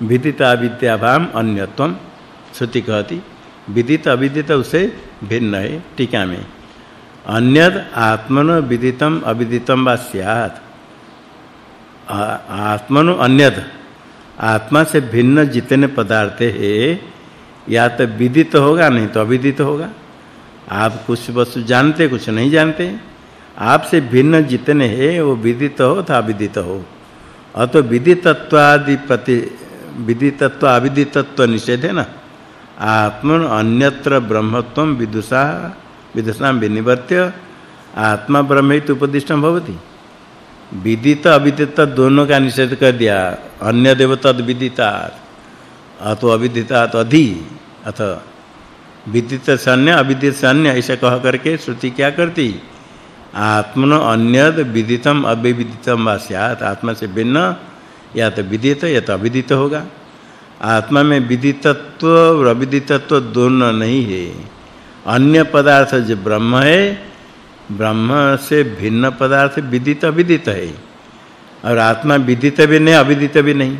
विदिता विद्याभाम अन्यत्वम श्रुति कहती, विदित अविदित उसे भिन्न है, टीका में। अन्यद आत्मनो विदितम अविदितम वा स्यात्। आत्मनो आत्मा से भिन्न जितने पदार्थ है, या तो विदित होगा, नहीं तो अविदित होगा। आप कुछ वस्तु जानते, कुछ नहीं जानते। आपसे भिन्न जितने हैं, वो विदित हो अथवा अविदित हो। अतो विदितत्वादि प्रति विदितत्व अविदितत्व निषेध है ना? आत्मन अन्यत्र ब्रह्मत्वम विदुषा विदुषा विनिवर्त्य, आत्मा ब्रह्मित उपदिष्टम भवति। विदित अविदित दोनों का निषेध कर दिया। अन्य देव विदिता, अतो अविदिता अधि, अथ। विदित सन्य, अविदित सन्य, ऐसा कह करके श्रुति क्या करती? आत्मन अन्यद विदितम अविदितम वास्यात आत्मा से भिन्न, या तो विदित, या तो अविदित होगा। आत्मा में विदितत्व और अविदितत्व दोनों नहीं है। अन्य पदार्थ जो ब्रह्म है, ब्रह्म से भिन्न पदार्थ विदित, अविदित है। और आत्मा विदित भी नहीं, अविदित भी नहीं।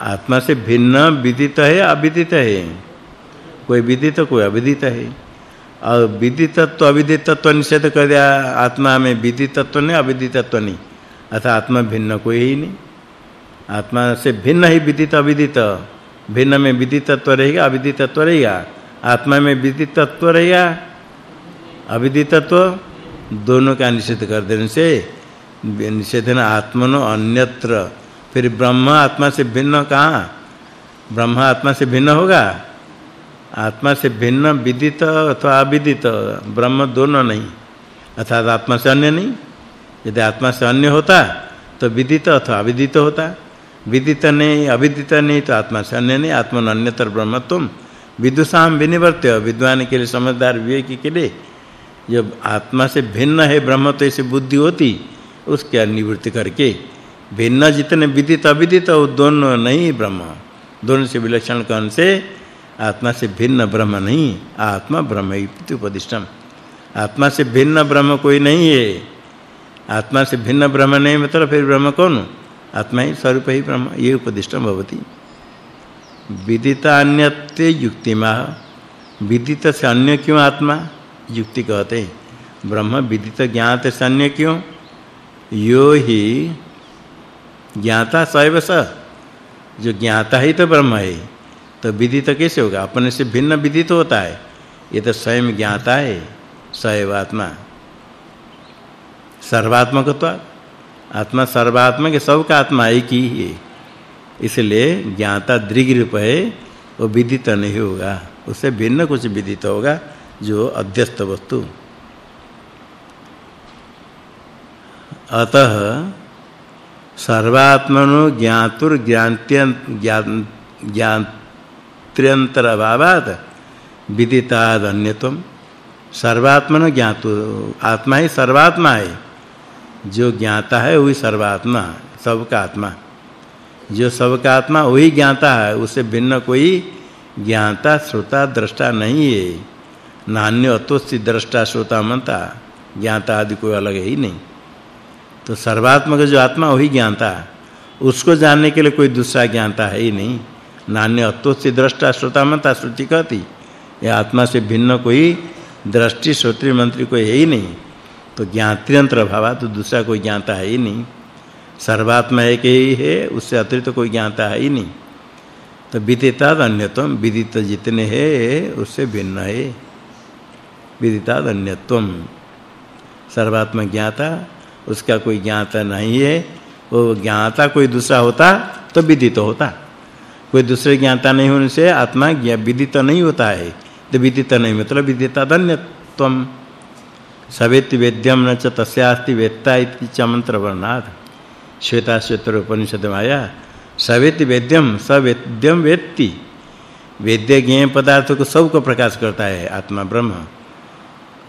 आत्मा से भिन्न विदित है, अविदित है। कोई विदित, कोई अविदित है। और विदितत्व अविदितत्व निषेध कर दिया आत्मा में विदितत्व नहीं अविदितत्व नहीं अर्थात आत्मा भिन्न कोई ही नहीं आत्मा से भिन्न ही विदित अविदित भिन्न में विदितत्व रहेगा अविदितत्व रहेगा आत्मा में विदितत्व रहेगा अविदितत्व दोनों का निषेध कर देने से निषेधन आत्मनो अन्यत्र फिर ब्रह्म आत्मा से भिन्न कहाँ ब्रह्म आत्मा से भिन्न होगा आत्मा से भिन्न विदित अथवा अविदित, ब्रह्म दोनों नहीं। अर्थात आत्मा से अन्य नहीं। यदि आत्मा से अन्य होता तो विदित अथवा अविदित होता। विदित नहीं, अविदित नहीं तो आत्मा से अन्य नहीं। आत्मा आत्मन अन्यतर ब्रह्मत्वम विदुषाम विनिवर्त्य। विद्वान के लिए, समझदार विवेकी के लिए, जब आत्मा से भिन्न है ब्रह्म तो ऐसी बुद्धि होती, उसके निवृत्ति करके। भिन्न जितने विदित, अविदित, वो दोनों नहीं ब्रह्म। दोनों से विलक्षण कौन से? आत्मा से भिन्न ब्रह्म नहीं, आत्मा ब्रह्म इति उपदिष्टम आत्मा से भिन्न ब्रह्म कोई नहीं है। आत्मा से भिन्न ब्रह्म नहीं मतलब फिर ब्रह्म कौन? आत्मा ही स्वरूप ही ब्रह्म, ये उपदिष्टम भवति। विदितान्यत्य युक्तिमा विदित से अन्य क्यों आत्मा? युक्ति कहते हैं। ब्रह्म विदित ज्ञात से अन्य क्यों? यो ही ज्ञाता सैव स। जो ज्ञाता ही तो ब्रह्म है। तो विदित कैसे होगा? अपने से भिन्न विदित होता है। ये तो स्वयं ज्ञाता है सैव आत्मा। सर्वात्मकत्व आत्मा सर्वात्मा के सब का आत्मा एक ही है। इसलिए ज्ञाता दृग रूप है, वो विदित नहीं होगा। उससे भिन्न कुछ विदित होगा, जो अध्यस्त वस्तु। अतः सर्वात्मनो ज्ञातुर ज्ञान्त्यं ज्ञान्त्यंतर अभावात विदिताद अन्यतम सर्वात्मनो ज्ञातु, आत्मा ही सर्वात्मा है। जो ज्ञाता है, वही सर्वात्मा, सबका आत्मा। जो सबका आत्मा, वही ज्ञाता है उससे भिन्न कोई ज्ञाता, श्रोता, दृष्टा नहीं है। नान्य अतोस्ति दृष्टा, श्रोता मनता ज्ञाता आदि कोई अलग है ही नहीं। तो सर्वात्मक जो आत्मा, वही ज्ञाता। उसको जानने के लिए कोई दूसरा ज्ञाता है ही नहीं। नान्य अतोस्ति दृष्टा श्रोता मनता श्रुति कहती यह आत्मा से भिन्न कोई दृष्टि श्रोत्री मंत्री कोई है ही नहीं। तो ज्ञात्यंतर भावा तो दूसरा कोई ज्ञाता है ही नहीं। सर्वात्मा एक ही है, उससे अतिरिक्त कोई ज्ञाता है ही नहीं। तो विदिता अन्यत्वम विदित जितने हैं, उससे भिन्न है। विदिता अन्यत्वम सर्वात्मा ज्ञाता, उसका कोई ज्ञाता नहीं है। वो ज्ञाता कोई दूसरा होता तो विदित होता। कोई दूसरे ज्ञाता नहीं होने से आत्मा विदित नहीं होता है। तो विदित नहीं मतलब विदिता अन्यत्वम सवेति वेद्यम न च तस्यास्ति वेत्ता इति च मंत्र वर्णात् श्वेता श्वेतर उपनिषद में आया सवेति वेद्यम सवेद्यम वेत्ति। वेद्य ज्ञेय पदार्थ को सबको प्रकाश करता है, आत्मा ब्रह्म।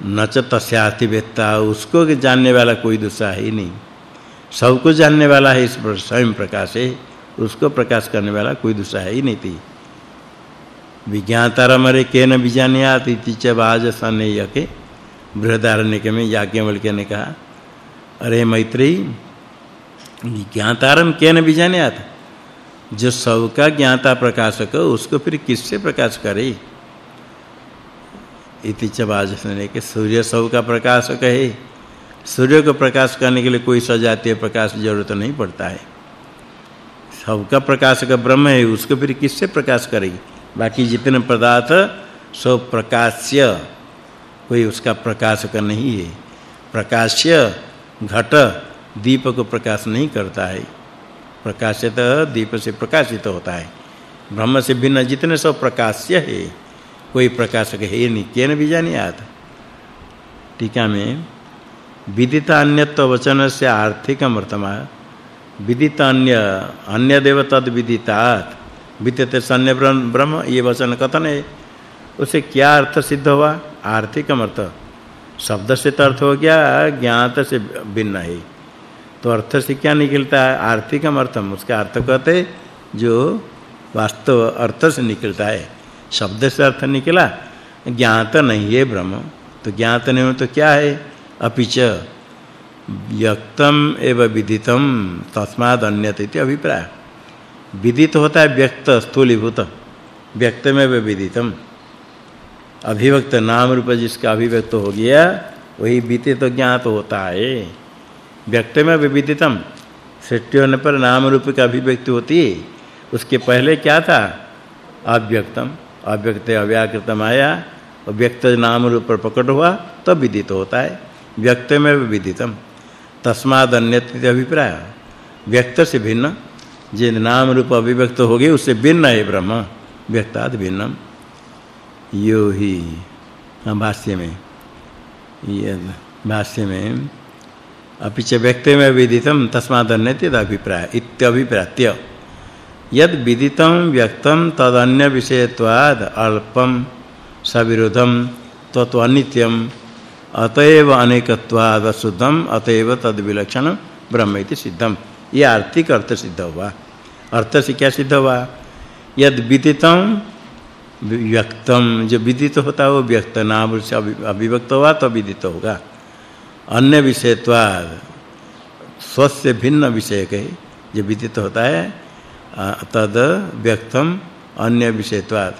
न च तस्याति वेत्ता, उसको जानने वाला कोई दूसरा है ही नहीं। सबको जानने वाला है, इस पर स्वयं प्रकाश है। उसको प्रकाश करने वाला कोई दूसरा है ही नहीं थी। विज्ञातारमरे केन विजानियात इति च वाजसनेय के में याज्ञवल्क्य ने कहा, अरे मैत्री ज्ञातारम केन विजानियात जो सबका ज्ञाता प्रकाशक उसको फिर किससे प्रकाश करे? इति च वाजसने के सूर्य सब का प्रकाशक है सूर्य को प्रकाश करने के लिए कोई सजातीय प्रकाश ज़रूरत नहीं पड़ता है। सबका प्रकाशक ब्रह्म है? उसको फिर किससे प्रकाश करेगी? बाकी जितने पदार्थ, सब प्रकाश्य। कोई उसका प्रकाशक नहीं है। प्रकाश्य घट दीप को प्रकाश नहीं करता है। प्रकाशित दीप से प्रकाशित होता है। ब्रह्म से भिन्न जितने सब प्रकाश्य है, कोई प्रकाशक है नहीं। केन भी जानी आता टीका में। विदित अन्यत्व वचन से आर्थिक अमृतमा विदित अन्य अन्य देव तद विदितात। विद्यते सन्य ब्रह्म ये वचन कथन है, उसे क्या अर्थ सिद्ध हुआ? आर्थिक अर्थ। शब्द से तो अर्थ हो गया, ज्ञात से भिन्न है। तो अर्थ से क्या निकलता है? आर्थिक अर्थम। उसका अर्थ कहते जो वास्तव अर्थ से निकलता है। शब्द से अर्थ निकला, ज्ञात नहीं है ब्रह्म। तो ज्ञात नहीं हो तो क्या है? अपिच। व्यक्तम एव विदितम, तस्माद अन्यत इति अभिप्राय। विदित होता है व्यक्त, स्थूलीभूत। व्यक्त में विदितम। अभिव्यक्त नाम रूप जिसका अभिव्यक्त हो गया, वही विदित तो ज्ञात होता है। व्यक्त में विदितम। सृष्टि होने पर नाम रूप का अभिव्यक्ति होती है। उसके पहले क्या था? अव्यक्तम। अव्यक्त अव्याकृतम आया, और व्यक्त नाम रूप पर प्रकट हुआ तो विदित होता है। व्यक्त में विदितम। तस्माद अन्यत्र अभिप्राय। व्यक्त से भिन्न। जिन नाम रूप अभिव्यक्त हो गए, उससे भिन्न है ब्रह्म। व्यक्ताद भिन्नम। यो ही भाष्य में, ये भाष्य में अपिच व्यक्त में विदितम तस्माद अन्यत्र अभिप्राय इत्यभिप्रात्य यद विदितम, व्यक्तम तदन्य विषयत्वाद अल्पम सविरोधम तत्व अनित्यम अतएव अनेकत्वाद अशुद्धम अतएव तद विलक्षण ब्रह्म इति सिद्धम ये आर्थिक अर्थ सिद्ध हुआ। अर्थ से क्या सिद्ध हुआ? यद विदितम व्यक्तम जो विदित होता है वो व्यक्त, नाम से अभिव्यक्त हुआ तो विदित होगा। अन्य विषयत्वाद, स्वस्य भिन्न विषय के जो विदित होता है तद व्यक्तम अन्य विषयत्वाद।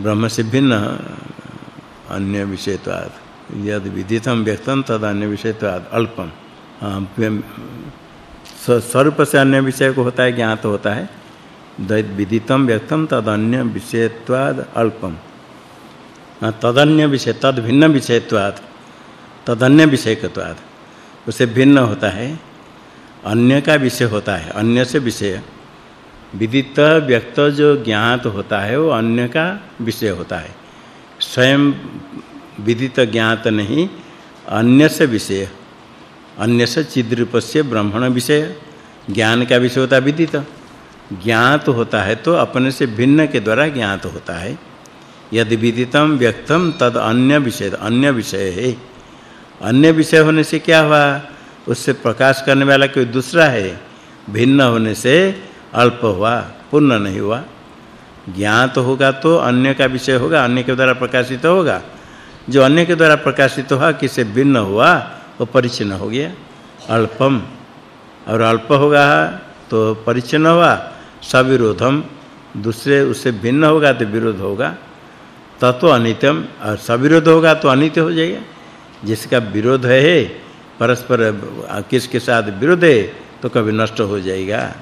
ब्रह्म से भिन्न, अन्य विषयत्वाद। यद विदितम व्यक्तम तद अन्य विषयत्वाद अल्पम स्वरूप से अन्य विषय को होता है, ज्ञात होता है। दैत विदितम व्यक्तम तद अन्य विषयत्वाद अल्पम तदन्य विषय तद भिन्न विषयत्वाद तदन्य विषयकत्वाद उसे भिन्न होता है, अन्य का विषय होता है, अन्य से विषय। विदित, व्यक्त जो ज्ञात होता है, वो अन्य का विषय होता है। स्वयं विदित ज्ञात नहीं अन्य से विषय। अन्य से चिद्रूप से ब्रह्मण विषय। ज्ञान का विषय होता विदित। ज्ञात होता है तो अपने से भिन्न के द्वारा ज्ञात होता है। यदि विदितम, व्यक्तम, तद अन्य विषय अन्य विषय है। अन्य विषय होने से क्या हुआ? उससे प्रकाश करने वाला कोई दूसरा है। भिन्न होने से अल्प हुआ, पूर्ण नहीं हुआ। ज्ञात होगा तो अन्य का विषय होगा, अन्य के द्वारा प्रकाशित होगा। जो अन्य के द्वारा प्रकाशित हुआ किसे भिन्न हुआ, वो परिचिन्न हो गया। अल्पम। और अल्प होगा तो परिचिन्न हुआ। सविरोधम। दूसरे उससे भिन्न होगा तो विरोध होगा। तत्व अनित्यम। और सविरोध होगा तो अनित्य हो जाएगा। जिसका विरोध है, परस्पर किसके साथ विरोध है तो कभी नष्ट हो जाएगा।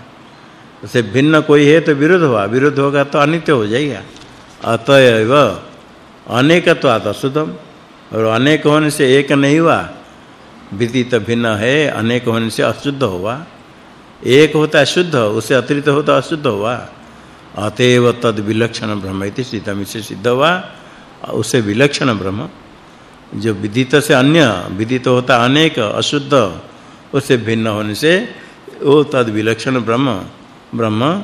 उसे भिन्न कोई है तो विरोध हुआ। विरोध होगा तो अनित्य हो जाएगा। अतएव अनेकत्वात् अशुद्धम और अनेक होने से एक नहीं हुआ। विदित भिन्न है, अनेक होने से अशुद्ध हुआ। एक होता है शुद्ध उससे अतिरिक्त होता अशुद्ध हुआ। अतएव तद विलक्षण ब्रह्म इति सिद्धम से सिद्ध हुआ। उसे विलक्षण ब्रह्म। जो विदित से अन्य, विदित होता अनेक, अशुद्ध उससे भिन्न होने से वो तद विलक्षण ब्रह्म। ब्रह्म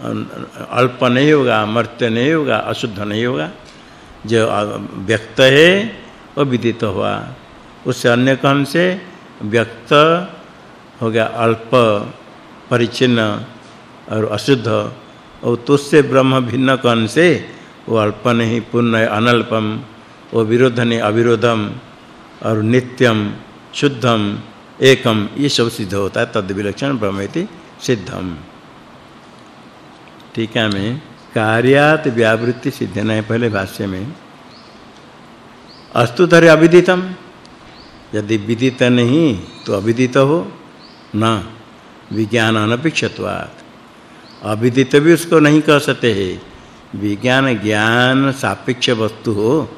अल्प नहीं होगा मर्त्य नहीं होगा, अशुद्ध नहीं होगा। जो व्यक्त है, वो विदित हुआ। उससे अन्य कौन से व्यक्त हो गया, अल्प परिचिन्न और अशुद्ध। और तुझसे ब्रह्म भिन्न कौन से वो अल्प नहीं, पूर्ण अनल्पम। वो विरोध नहीं अविरोधम और नित्यम, शुद्धम, एकम, ये सब सिद्ध होता है तद विलक्षण ब्रह्मेति सिद्धम। ठीक है, में कार्यात व्यावृत्ति सिद्ध नहीं पहले भाष्य में। अस्तु धरे अविदितम। यदि विदित नहीं तो अविदित हो, न। विज्ञान अनपेक्षत्वात् अविदित भी उसको नहीं कह सकते हैं। विज्ञान ज्ञान सापेक्ष वस्तु हो।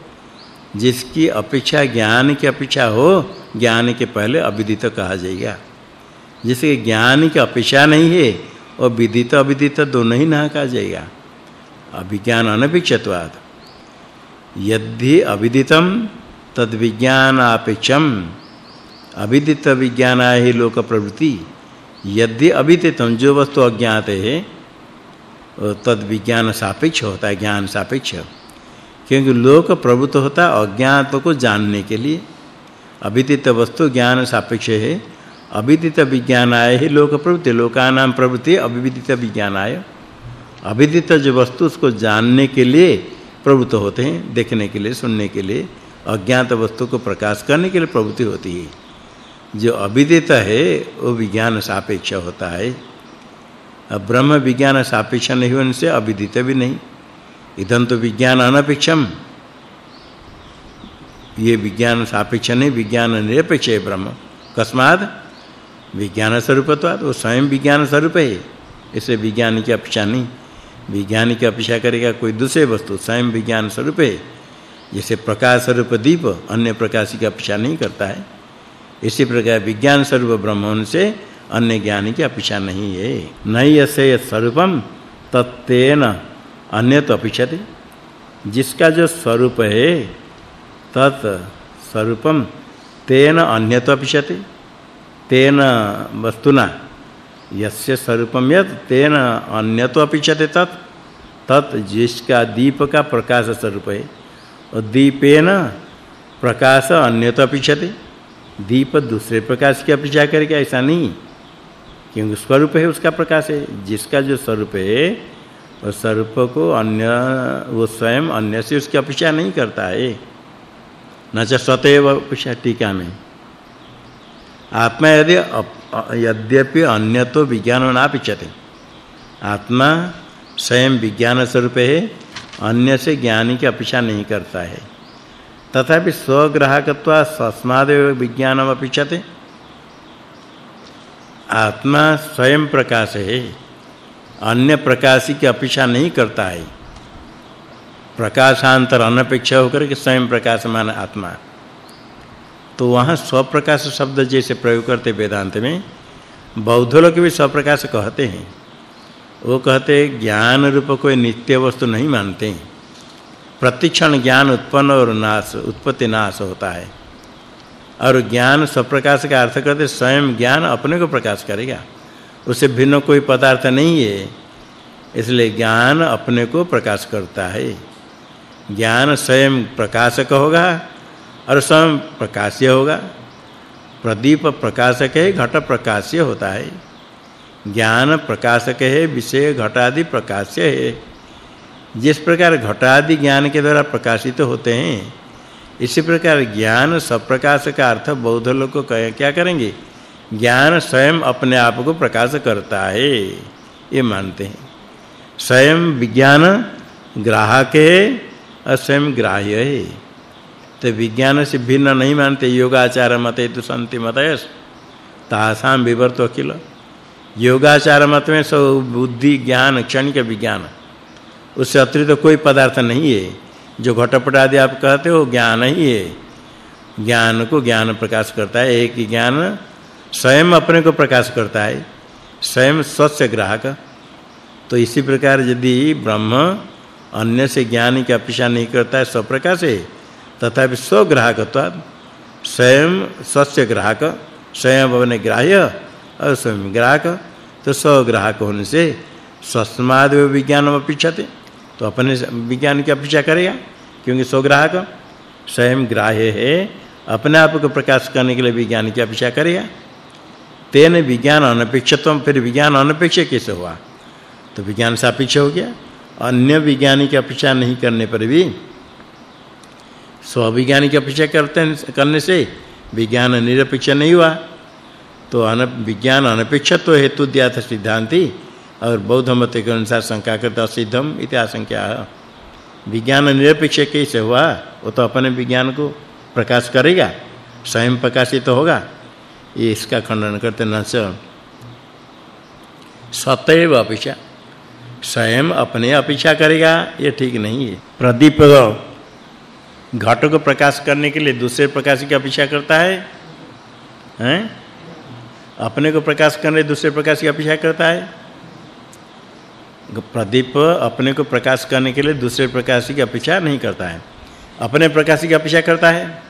जिसकी अपेक्षा ज्ञान की अपेक्षा हो, ज्ञान के पहले अविदित कहा जाएगा। जिसके ज्ञान की अपेक्षा नहीं है, और विदित अविदित दोनों ही ना कहा जाएगा। अभिज्ञान अनपेक्षत्वात् यदि अविदितम तद विज्ञान अपेक्षम अविदित विज्ञान है लोक प्रवृत्ति यदि अविदितम जो वस्तु अज्ञात है तद विज्ञान सापेक्ष होता है ज्ञान सापेक्ष क्योंकि लोक प्रवृत्त होता है अज्ञात को जानने के लिए। अविदित वस्तु ज्ञान सापेक्ष है। अविदित विज्ञान आय है लोक प्रवृत्ति लोकानाम प्रवृत्ति अविदित विज्ञान आय। अविदित जो वस्तु, उसको जानने के लिए प्रवृत्त होते हैं, देखने के लिए, सुनने के लिए, अज्ञात वस्तु को प्रकाश करने के लिए प्रवृत्ति होती है। जो अविदित है, वो विज्ञान सापेक्ष होता है। अब ब्रह्म विज्ञान सापेक्ष नहीं होने से अविदित भी नहीं। इदं तो विज्ञान अनपेक्षम। ये विज्ञान सापेक्ष नहीं, विज्ञान निरपेक्ष है ब्रह्म। कस्माद विज्ञान स्वरूपत्वाद वो स्वयं विज्ञान स्वरूप है। इसे विज्ञान की अपेक्षा नहीं। विज्ञान की अपेक्षा करेगा, कोई दूसरे वस्तु, स्वयं विज्ञान स्वरूप है जैसे प्रकाश स्वरूप दीप, अन्य प्रकाश की अपेक्षा नहीं करता है। इसी प्रकार विज्ञान स्वरूप ब्रह्म से अन्य ज्ञान की अपेक्षा नहीं है। नहीं यसे स्वरूपम तत्तेन अन्य तो अपेक्षते। जिसका जो स्वरूप है, तत् स्वरूपम तेन अन्य तो अपेक्षते। तेन वस्तुना यस्य स्वरूपम यत्, तेन अन्य तो अपेक्षते तत्। तत् जिसका दीप का प्रकाश स्वरूप है और दीपेन प्रकाश अन्य तो अपेक्षते दीप दूसरे प्रकाश की अपेक्षा करेगा ऐसा नहीं। क्योंकि स्वरूप है उसका प्रकाश है। जिसका जो स्वरूप है उस स्वरूप को अन्य, वो स्वयं अन्य से उसकी अपेक्षा नहीं करता है। न च सतैव अपेक्षा, टीका में। आत्मा यदि यद्यपि अन्य तो विज्ञान नापिचते आत्मा स्वयं विज्ञान स्वरूप है अन्य से ज्ञानी की अपेक्षा नहीं करता है। तथापि स्वग्राहकत्वा सस्मादेव विज्ञानम अपेक्षते। आत्मा स्वयं प्रकाश है, अन्य प्रकाश की अपेक्षा नहीं करता है। प्रकाशांतर अनपेक्षा होकर के स्वयं प्रकाशमान आत्मा। तो वहाँ स्वप्रकाश शब्द जैसे प्रयोग करते वेदांत में, बौद्ध लोग भी स्वप्रकाश कहते हैं। वो कहते हैं, ज्ञान रूप कोई नित्य वस्तु नहीं मानते प्रतिक्षण ज्ञान उत्पन्न और नाश, उत्पत्ति नाश होता है। और ज्ञान स्वप्रकाश का अर्थ करते, स्वयं ज्ञान अपने को प्रकाश करेगा। उससे भिन्न कोई पदार्थ नहीं है, इसलिए ज्ञान अपने को प्रकाश करता है। ज्ञान स्वयं प्रकाशक होगा और स्वयं प्रकाश्य होगा। प्रदीप प्रकाशक है, घट प्रकाश्य होता है। ज्ञान प्रकाशक है, विषय घट आदि प्रकाश्य है। जिस प्रकार घट आदि ज्ञान के द्वारा प्रकाशित होते हैं, इसी प्रकार ज्ञान प्रकाश का अर्थ बौद्ध लोग को, क्या करेंगे? ज्ञान स्वयं अपने आप को प्रकाश करता है, ये मानते हैं। स्वयं विज्ञान ग्राहक है, और स्वयं ग्राह्य है। तो विज्ञान से भिन्न नहीं मानते, योगाचार मते तो संति मतयस तासाम विवर्त अखिल योगाचार मत में सब बुद्धि, ज्ञान, क्षणिक विज्ञान। उससे अतिरिक्त तो कोई पदार्थ नहीं है। जो घटपट आदि आप कहते हो, ज्ञान ही है। ज्ञान को ज्ञान प्रकाश करता है, एक ही ज्ञान स्वयं अपने को प्रकाश करता है। स्वयं स्वस्य ग्राहक। तो इसी प्रकार यदि ब्रह्म अन्य से ज्ञान की अपेक्षा नहीं करता है, स्वप्रकाश है तथापि स्वग्राहकत्वात्, स्वयं स्वस्य ग्राहक, स्वयं अपने ग्राह्य और स्वयं ग्राहक तो स्वग्राहक होने से स्वस्माद विज्ञान अपेक्षते। तो अपने विज्ञान की अपेक्षा करेगा, क्योंकि स्वग्राहक स्वयं ग्राह्य है, अपने आप को प्रकाश करने के लिए विज्ञान की अपेक्षा करेगा। तेन विज्ञान अनपेक्षत्व, फिर विज्ञान अनपेक्ष कैसे हुआ? तो विज्ञान सापेक्ष हो गया। अन्य विज्ञानी की अपेक्षा नहीं करने पर भी स्वविज्ञानी की अपेक्षा करते करने से विज्ञान निरपेक्ष नहीं हुआ। तो अन विज्ञान अनपेक्षत्व हेतु दिया था सिद्धांति और बौद्ध मत के अनुसार शंका करता सिद्धम इति आशंका विज्ञान निरपेक्ष कैसे हुआ? वो तो अपने विज्ञान को प्रकाश करेगा, स्वयं प्रकाशित तो होगा। ये इसका खंडन करते न सतैव अपेक्षा। स्वयं अपने अपेक्षा करेगा, ये ठीक नहीं है। प्रदीप घट को प्रकाश करने के लिए दूसरे प्रकाश की अपेक्षा करता है? हैं? अपने को प्रकाश करने दूसरे प्रकाश की अपेक्षा करता है? प्रदीप अपने को प्रकाश करने के लिए दूसरे प्रकाश की अपेक्षा नहीं करता है। अपने प्रकाश की अपेक्षा करता है?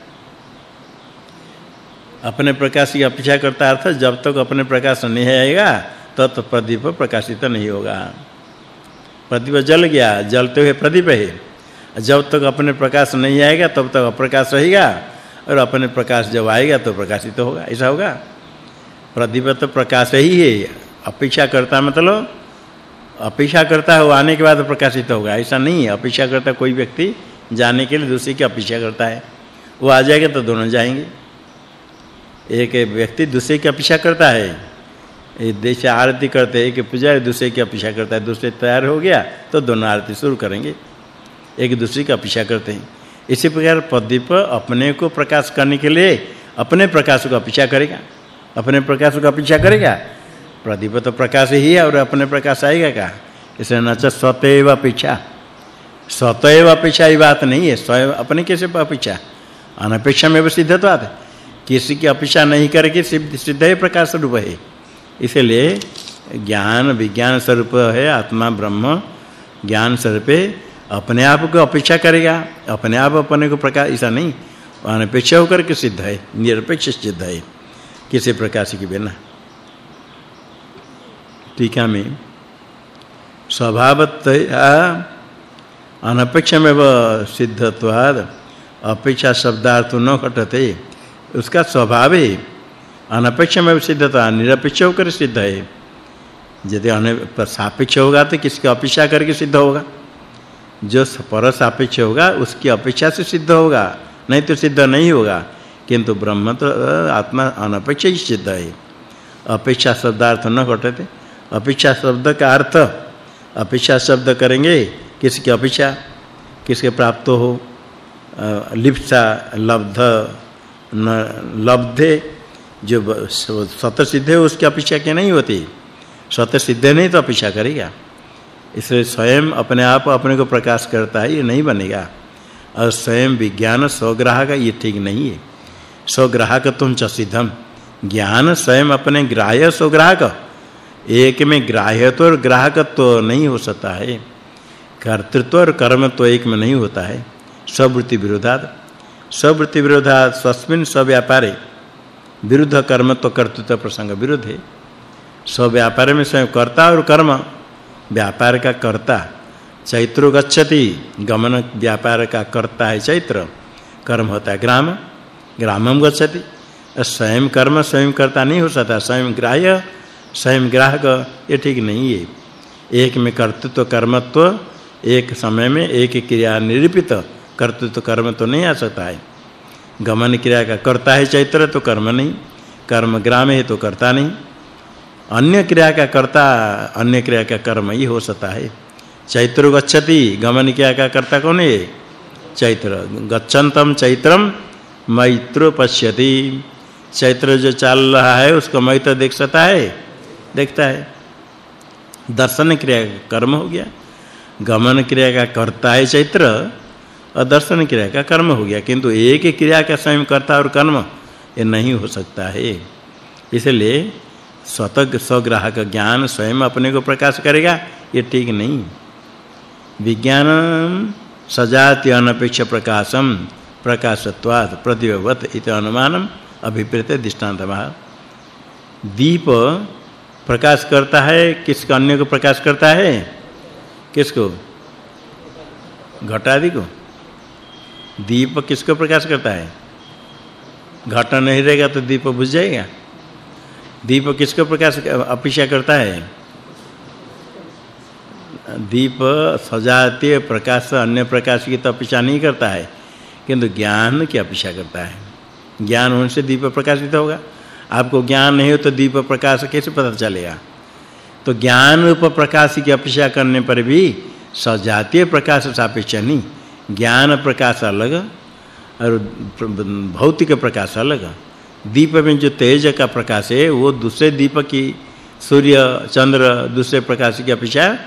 अपने प्रकाश की अपेक्षा करता अर्थ जब तक अपने प्रकाश नहीं आएगा, तब तो प्रदीप प्रकाशित नहीं होगा। प्रदीप जल गया, जलते हुए प्रदीप है। जब तक अपने प्रकाश नहीं आएगा, तब तक अप्रकाश रहेगा, और अपने प्रकाश जब आएगा तो प्रकाशित होगा। ऐसा होगा? प्रदीप तो प्रकाश ही है। अपेक्षा करता मतलब अपेक्षा करता है आने के बाद प्रकाशित होगा। ऐसा नहीं है। अपेक्षा करता कोई व्यक्ति जाने के लिए दूसरे की अपेक्षा करता है। वो आ जाएगा तो दोनों जाएँगे। एक व्यक्ति दूसरे की अपेक्षा करता है। देश आरती करते हैं कि पुजारी दूसरे की अपेक्षा करता है। दूसरे तैयार हो गया तो दोनों आरती शुरू करेंगे। एक दूसरे की अपेक्षा करते हैं। इसी प्रकार प्रदीप अपने को प्रकाश करने के लिए अपने प्रकाश को अपेक्षा करेगा। अपने प्रकाश को अपेक्षा करेगा। प्रदीप तो प्रकाश ही है और अपने प्रकाश आएगा क्या इसे न स्वतैव अपेक्षा। स्वतैव अपेक्षा ही बात नहीं है। स्वयं अपने कैसे अपेक्षा? अनपेक्षा में सिद्धत्वात् किसी की अपेक्षा नहीं करके सिद्ध है प्रकाश रूप है। इसलिए ज्ञान विज्ञान स्वरूप है, आत्मा ब्रह्म ज्ञान स्वरूप अपने आप को अपेक्षा करेगा, अपने आप अपने को प्रकाश, ऐसा नहीं। अनपेक्षा होकर के सिद्ध है, निरपेक्ष सिद्ध है, किसी प्रकाश की बिना। टीका में, स्वभावतया अनपेक्षमेव सिद्धत्वाद, अपेक्षा शब्दार्थ न घटते। उसका स्वभाव है अनपेक्ष में सिद्धता, निरपेक्ष होकर सिद्ध है। यदि सापेक्ष होगा तो किसकी अपेक्षा करके सिद्ध होगा? जो पर सापेक्ष होगा, उसकी अपेक्षा से सिद्ध होगा। नहीं तो सिद्ध नहीं होगा। किंतु ब्रह्म तो आत्मा अनपेक्ष ही सिद्ध है। अपेक्षा शब्दार्थ न घटते अपेक्षा शब्द का अर्थ, अपेक्षा शब्द करेंगे, किसकी अपेक्षा? किसके प्राप्त हो? लिप्सा लब्ध, न, लब्धे, जो सत सिद्ध है, उसकी अपेक्षा क्या नहीं होती। सत सिद्ध नहीं तो अपेक्षा करेगा। इसलिए स्वयं अपने आप अपने को प्रकाश करता है, ये नहीं बनेगा। और स्वयं विज्ञान स्वग्राहक ये ठीक नहीं है। स्वग्राहक तुम च सिद्धम ज्ञान स्वयं अपने ग्राह्य स्वग्राहक। एक में ग्राह्यत्व और ग्राहकत्व तो नहीं हो सकता है। कर्तृत्व और कर्म तो एक में नहीं होता है। स्ववृत्ति विरोधात। स्ववृत्ति विरोधा स्वस्मिन व्यापारे विरुद्ध कर्म तो कर्तृत्व प्रसंग विरुद्ध है। स्व व्यापार में स्वयं कर्ता और कर्म। व्यापार का कर्ता चैत्रो गच्छति, गमन व्यापार का कर्ता है चैत्र। कर्म होता है ग्राम ग्रामम गच्छति। स्वयं कर्म, स्वयं कर्ता नहीं हो सकता, स्वयं ग्राह्य, स्वयं ग्राहक, ये ठीक नहीं है। एक में कर्तृत्व, कर्मत्व, एक समय में एक क्रिया निरूपित, कर्तृत्व, कर्म तो नहीं आ सकता है। गमन क्रिया का कर्ता है चैत्र तो कर्म नहीं। कर्म ग्राम है तो कर्ता नहीं। अन्य क्रिया का कर्ता, अन्य क्रिया का कर्म ही हो सकता है। चैत्र गच्छति, गमन क्रिया का कर्ता कौन है? चैत्र। गच्छन्तम चैत्रम मैत्रो पश्यति। चैत्र जो चल रहा है, उसको मैत्र देख सकता है? देखता है। दर्शन क्रिया का कर्म हो गया। गमन क्रिया का कर्ता है चैत्र, और दर्शन क्रिया का कर्म हो गया। किंतु एक ही क्रिया का स्वयं कर्ता और कर्म, ये नहीं हो सकता है। इसलिए स्वतः स्वग्राहक ज्ञान स्वयं अपने को प्रकाश करेगा, ये ठीक नहीं। विज्ञान सजाति अनपेक्ष प्रकाशम, प्रकाशत्वात् प्रतिवत इत अनुमानम अभिप्रेत दृष्टांतः दीप प्रकाश करता है, किसको अन्य को प्रकाश करता है? किसको? घट आदि को। दीप किसको प्रकाश करता है? घट नहीं रहेगा तो दीप बुझ जाएगा। दीप किसको प्रकाश अपेक्षा करता है? दीप सजातीय प्रकाश अन्य प्रकाश की तो अपेक्षा नहीं करता है, किंतु ज्ञान की अपेक्षा करता है। ज्ञान होने से दीप प्रकाशित होगा। आपको ज्ञान नहीं हो तो दीप प्रकाश कैसे पता चलेगा? तो ज्ञान रूप प्रकाश की अपेक्षा करने पर भी सजातीय प्रकाश सापेक्ष नहीं, ज्ञान प्रकाश अलग और भौतिक प्रकाश अलग। दीप में जो तेज का प्रकाश है, वो दूसरे दीप की, सूर्य, चंद्र, दूसरे प्रकाश की अपेक्षा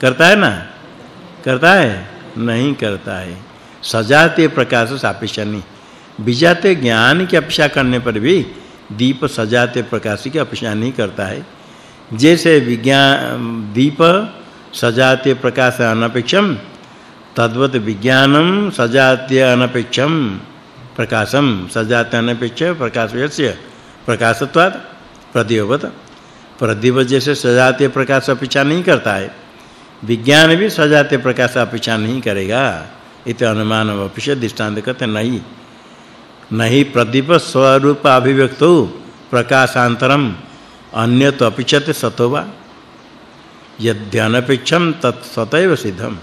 करता है ना? करता है? नहीं करता है। सजातीय प्रकाश सापेक्ष नहीं। विजाते ज्ञान की अपेक्षा करने पर भी दीप सजाते प्रकाश की अपेक्षा नहीं करता है। जैसे विज्ञान दीप सजाते प्रकाश अनपेक्षम, तद्वत विज्ञानम सजाते अनपेक्षम। प्रकाशम सजाते अनपेक्ष प्रकाशस्य प्रकाशत्वात् प्रदीपवत प्रदीप जैसे सजातीय प्रकाश अपेक्षा नहीं करता है। विज्ञान भी सजातीय प्रकाश अपेक्षा नहीं करेगा। इत अनुमान अपेक्षा दृष्टांत कहते नहीं। नहीं प्रदीप स्वरूप अभिव्यक्तो प्रकाशांतरम अन्य तो अपेक्षते सतोवा यद्यनपेक्षम तत्सतैव सिद्धम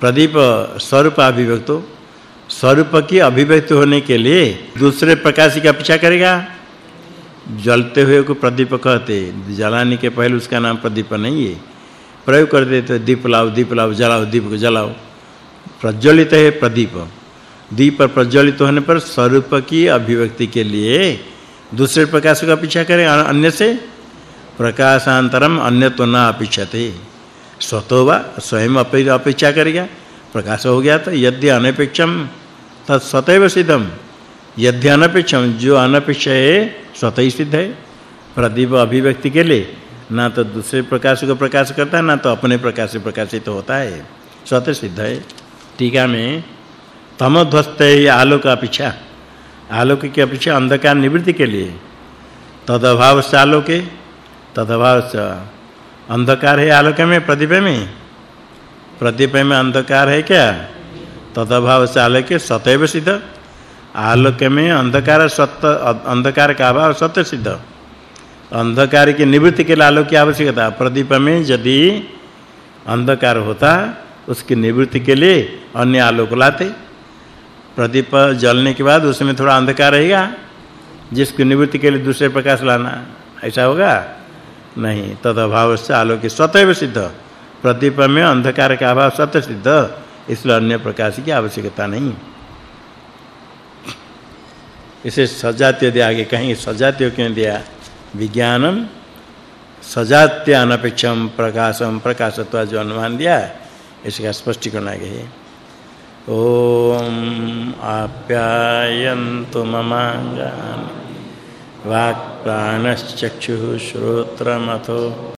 प्रदीप स्वरूप अभिव्यक्तो स्वरूप की अभिव्यक्ति होने के लिए दूसरे प्रकाश की अपेक्षा करेगा। जलते हुए को प्रदीप कहते जलाने के पहले उसका नाम प्रदीप नहीं है। प्रयोग कर देते दीप लाओ दीप लाओ, जलाओ, दीप को जलाओ। प्रज्वलित है प्रदीप। दीप पर प्रज्वलित होने पर स्वरूप की अभिव्यक्ति के लिए दूसरे प्रकाश का पीछा करें। अन्य से प्रकाशांतरम अन्य तो न अपेक्षते। स्वतोवा स्वयं अपेक्षा करेगा। प्रकाश हो गया तो यद्य अनपेक्षम तत् स्वतैव सिद्धम। यद्य अनपेक्षम जो अनपेक्ष है स्वतः सिद्ध है। प्रदीप अभिव्यक्ति के लिए, ना तो दूसरे प्रकाश को प्रकाश करता है, ना तो अपने प्रकाश से प्रकाशित होता है। स्वतः सिद्ध है। टीका में, तमध्वस्त आलोक अपेक्षा। आलोक की अपेक्षा अंधकार निवृत्ति के लिए। तदभाव से आलोके, तदभाव से अंधकार है आलोक में, प्रदीप में। प्रदीप में अंधकार है क्या? तदभाव से आलोक सतैव सिद्ध। आलोक में अंधकार सत्य अंधकार का अभाव सत्य सिद्ध। अंधकार की निवृत्ति के लिए आलोक की आवश्यकता। प्रदीप में यदि अंधकार होता, उसकी निवृत्ति के लिए अन्य आलोक लाते। प्रदीप जलने के बाद उसमें थोड़ा अंधकार रहेगा। जिसकी निवृत्ति के लिए दूसरे प्रकाश लाना, ऐसा होगा? नहीं। तद अभाव से आलोक स्वतः सिद्ध। प्रदीप में अंधकार का अभाव स्वतः सिद्ध। इसलिए अन्य प्रकाश की आवश्यकता नहीं इसे सजातीय दिया आगे कहीं सजातीय क्यों दिया? विज्ञानम सजात्य अनपेक्षम प्रकाशम, प्रकाशत्व जो अनुमान दिया इसका स्पष्टीकरण आगे है। ओम आप्यायन्तु ममांगानि वाक् प्राणश्चक्षुः श्रोत्रमथो।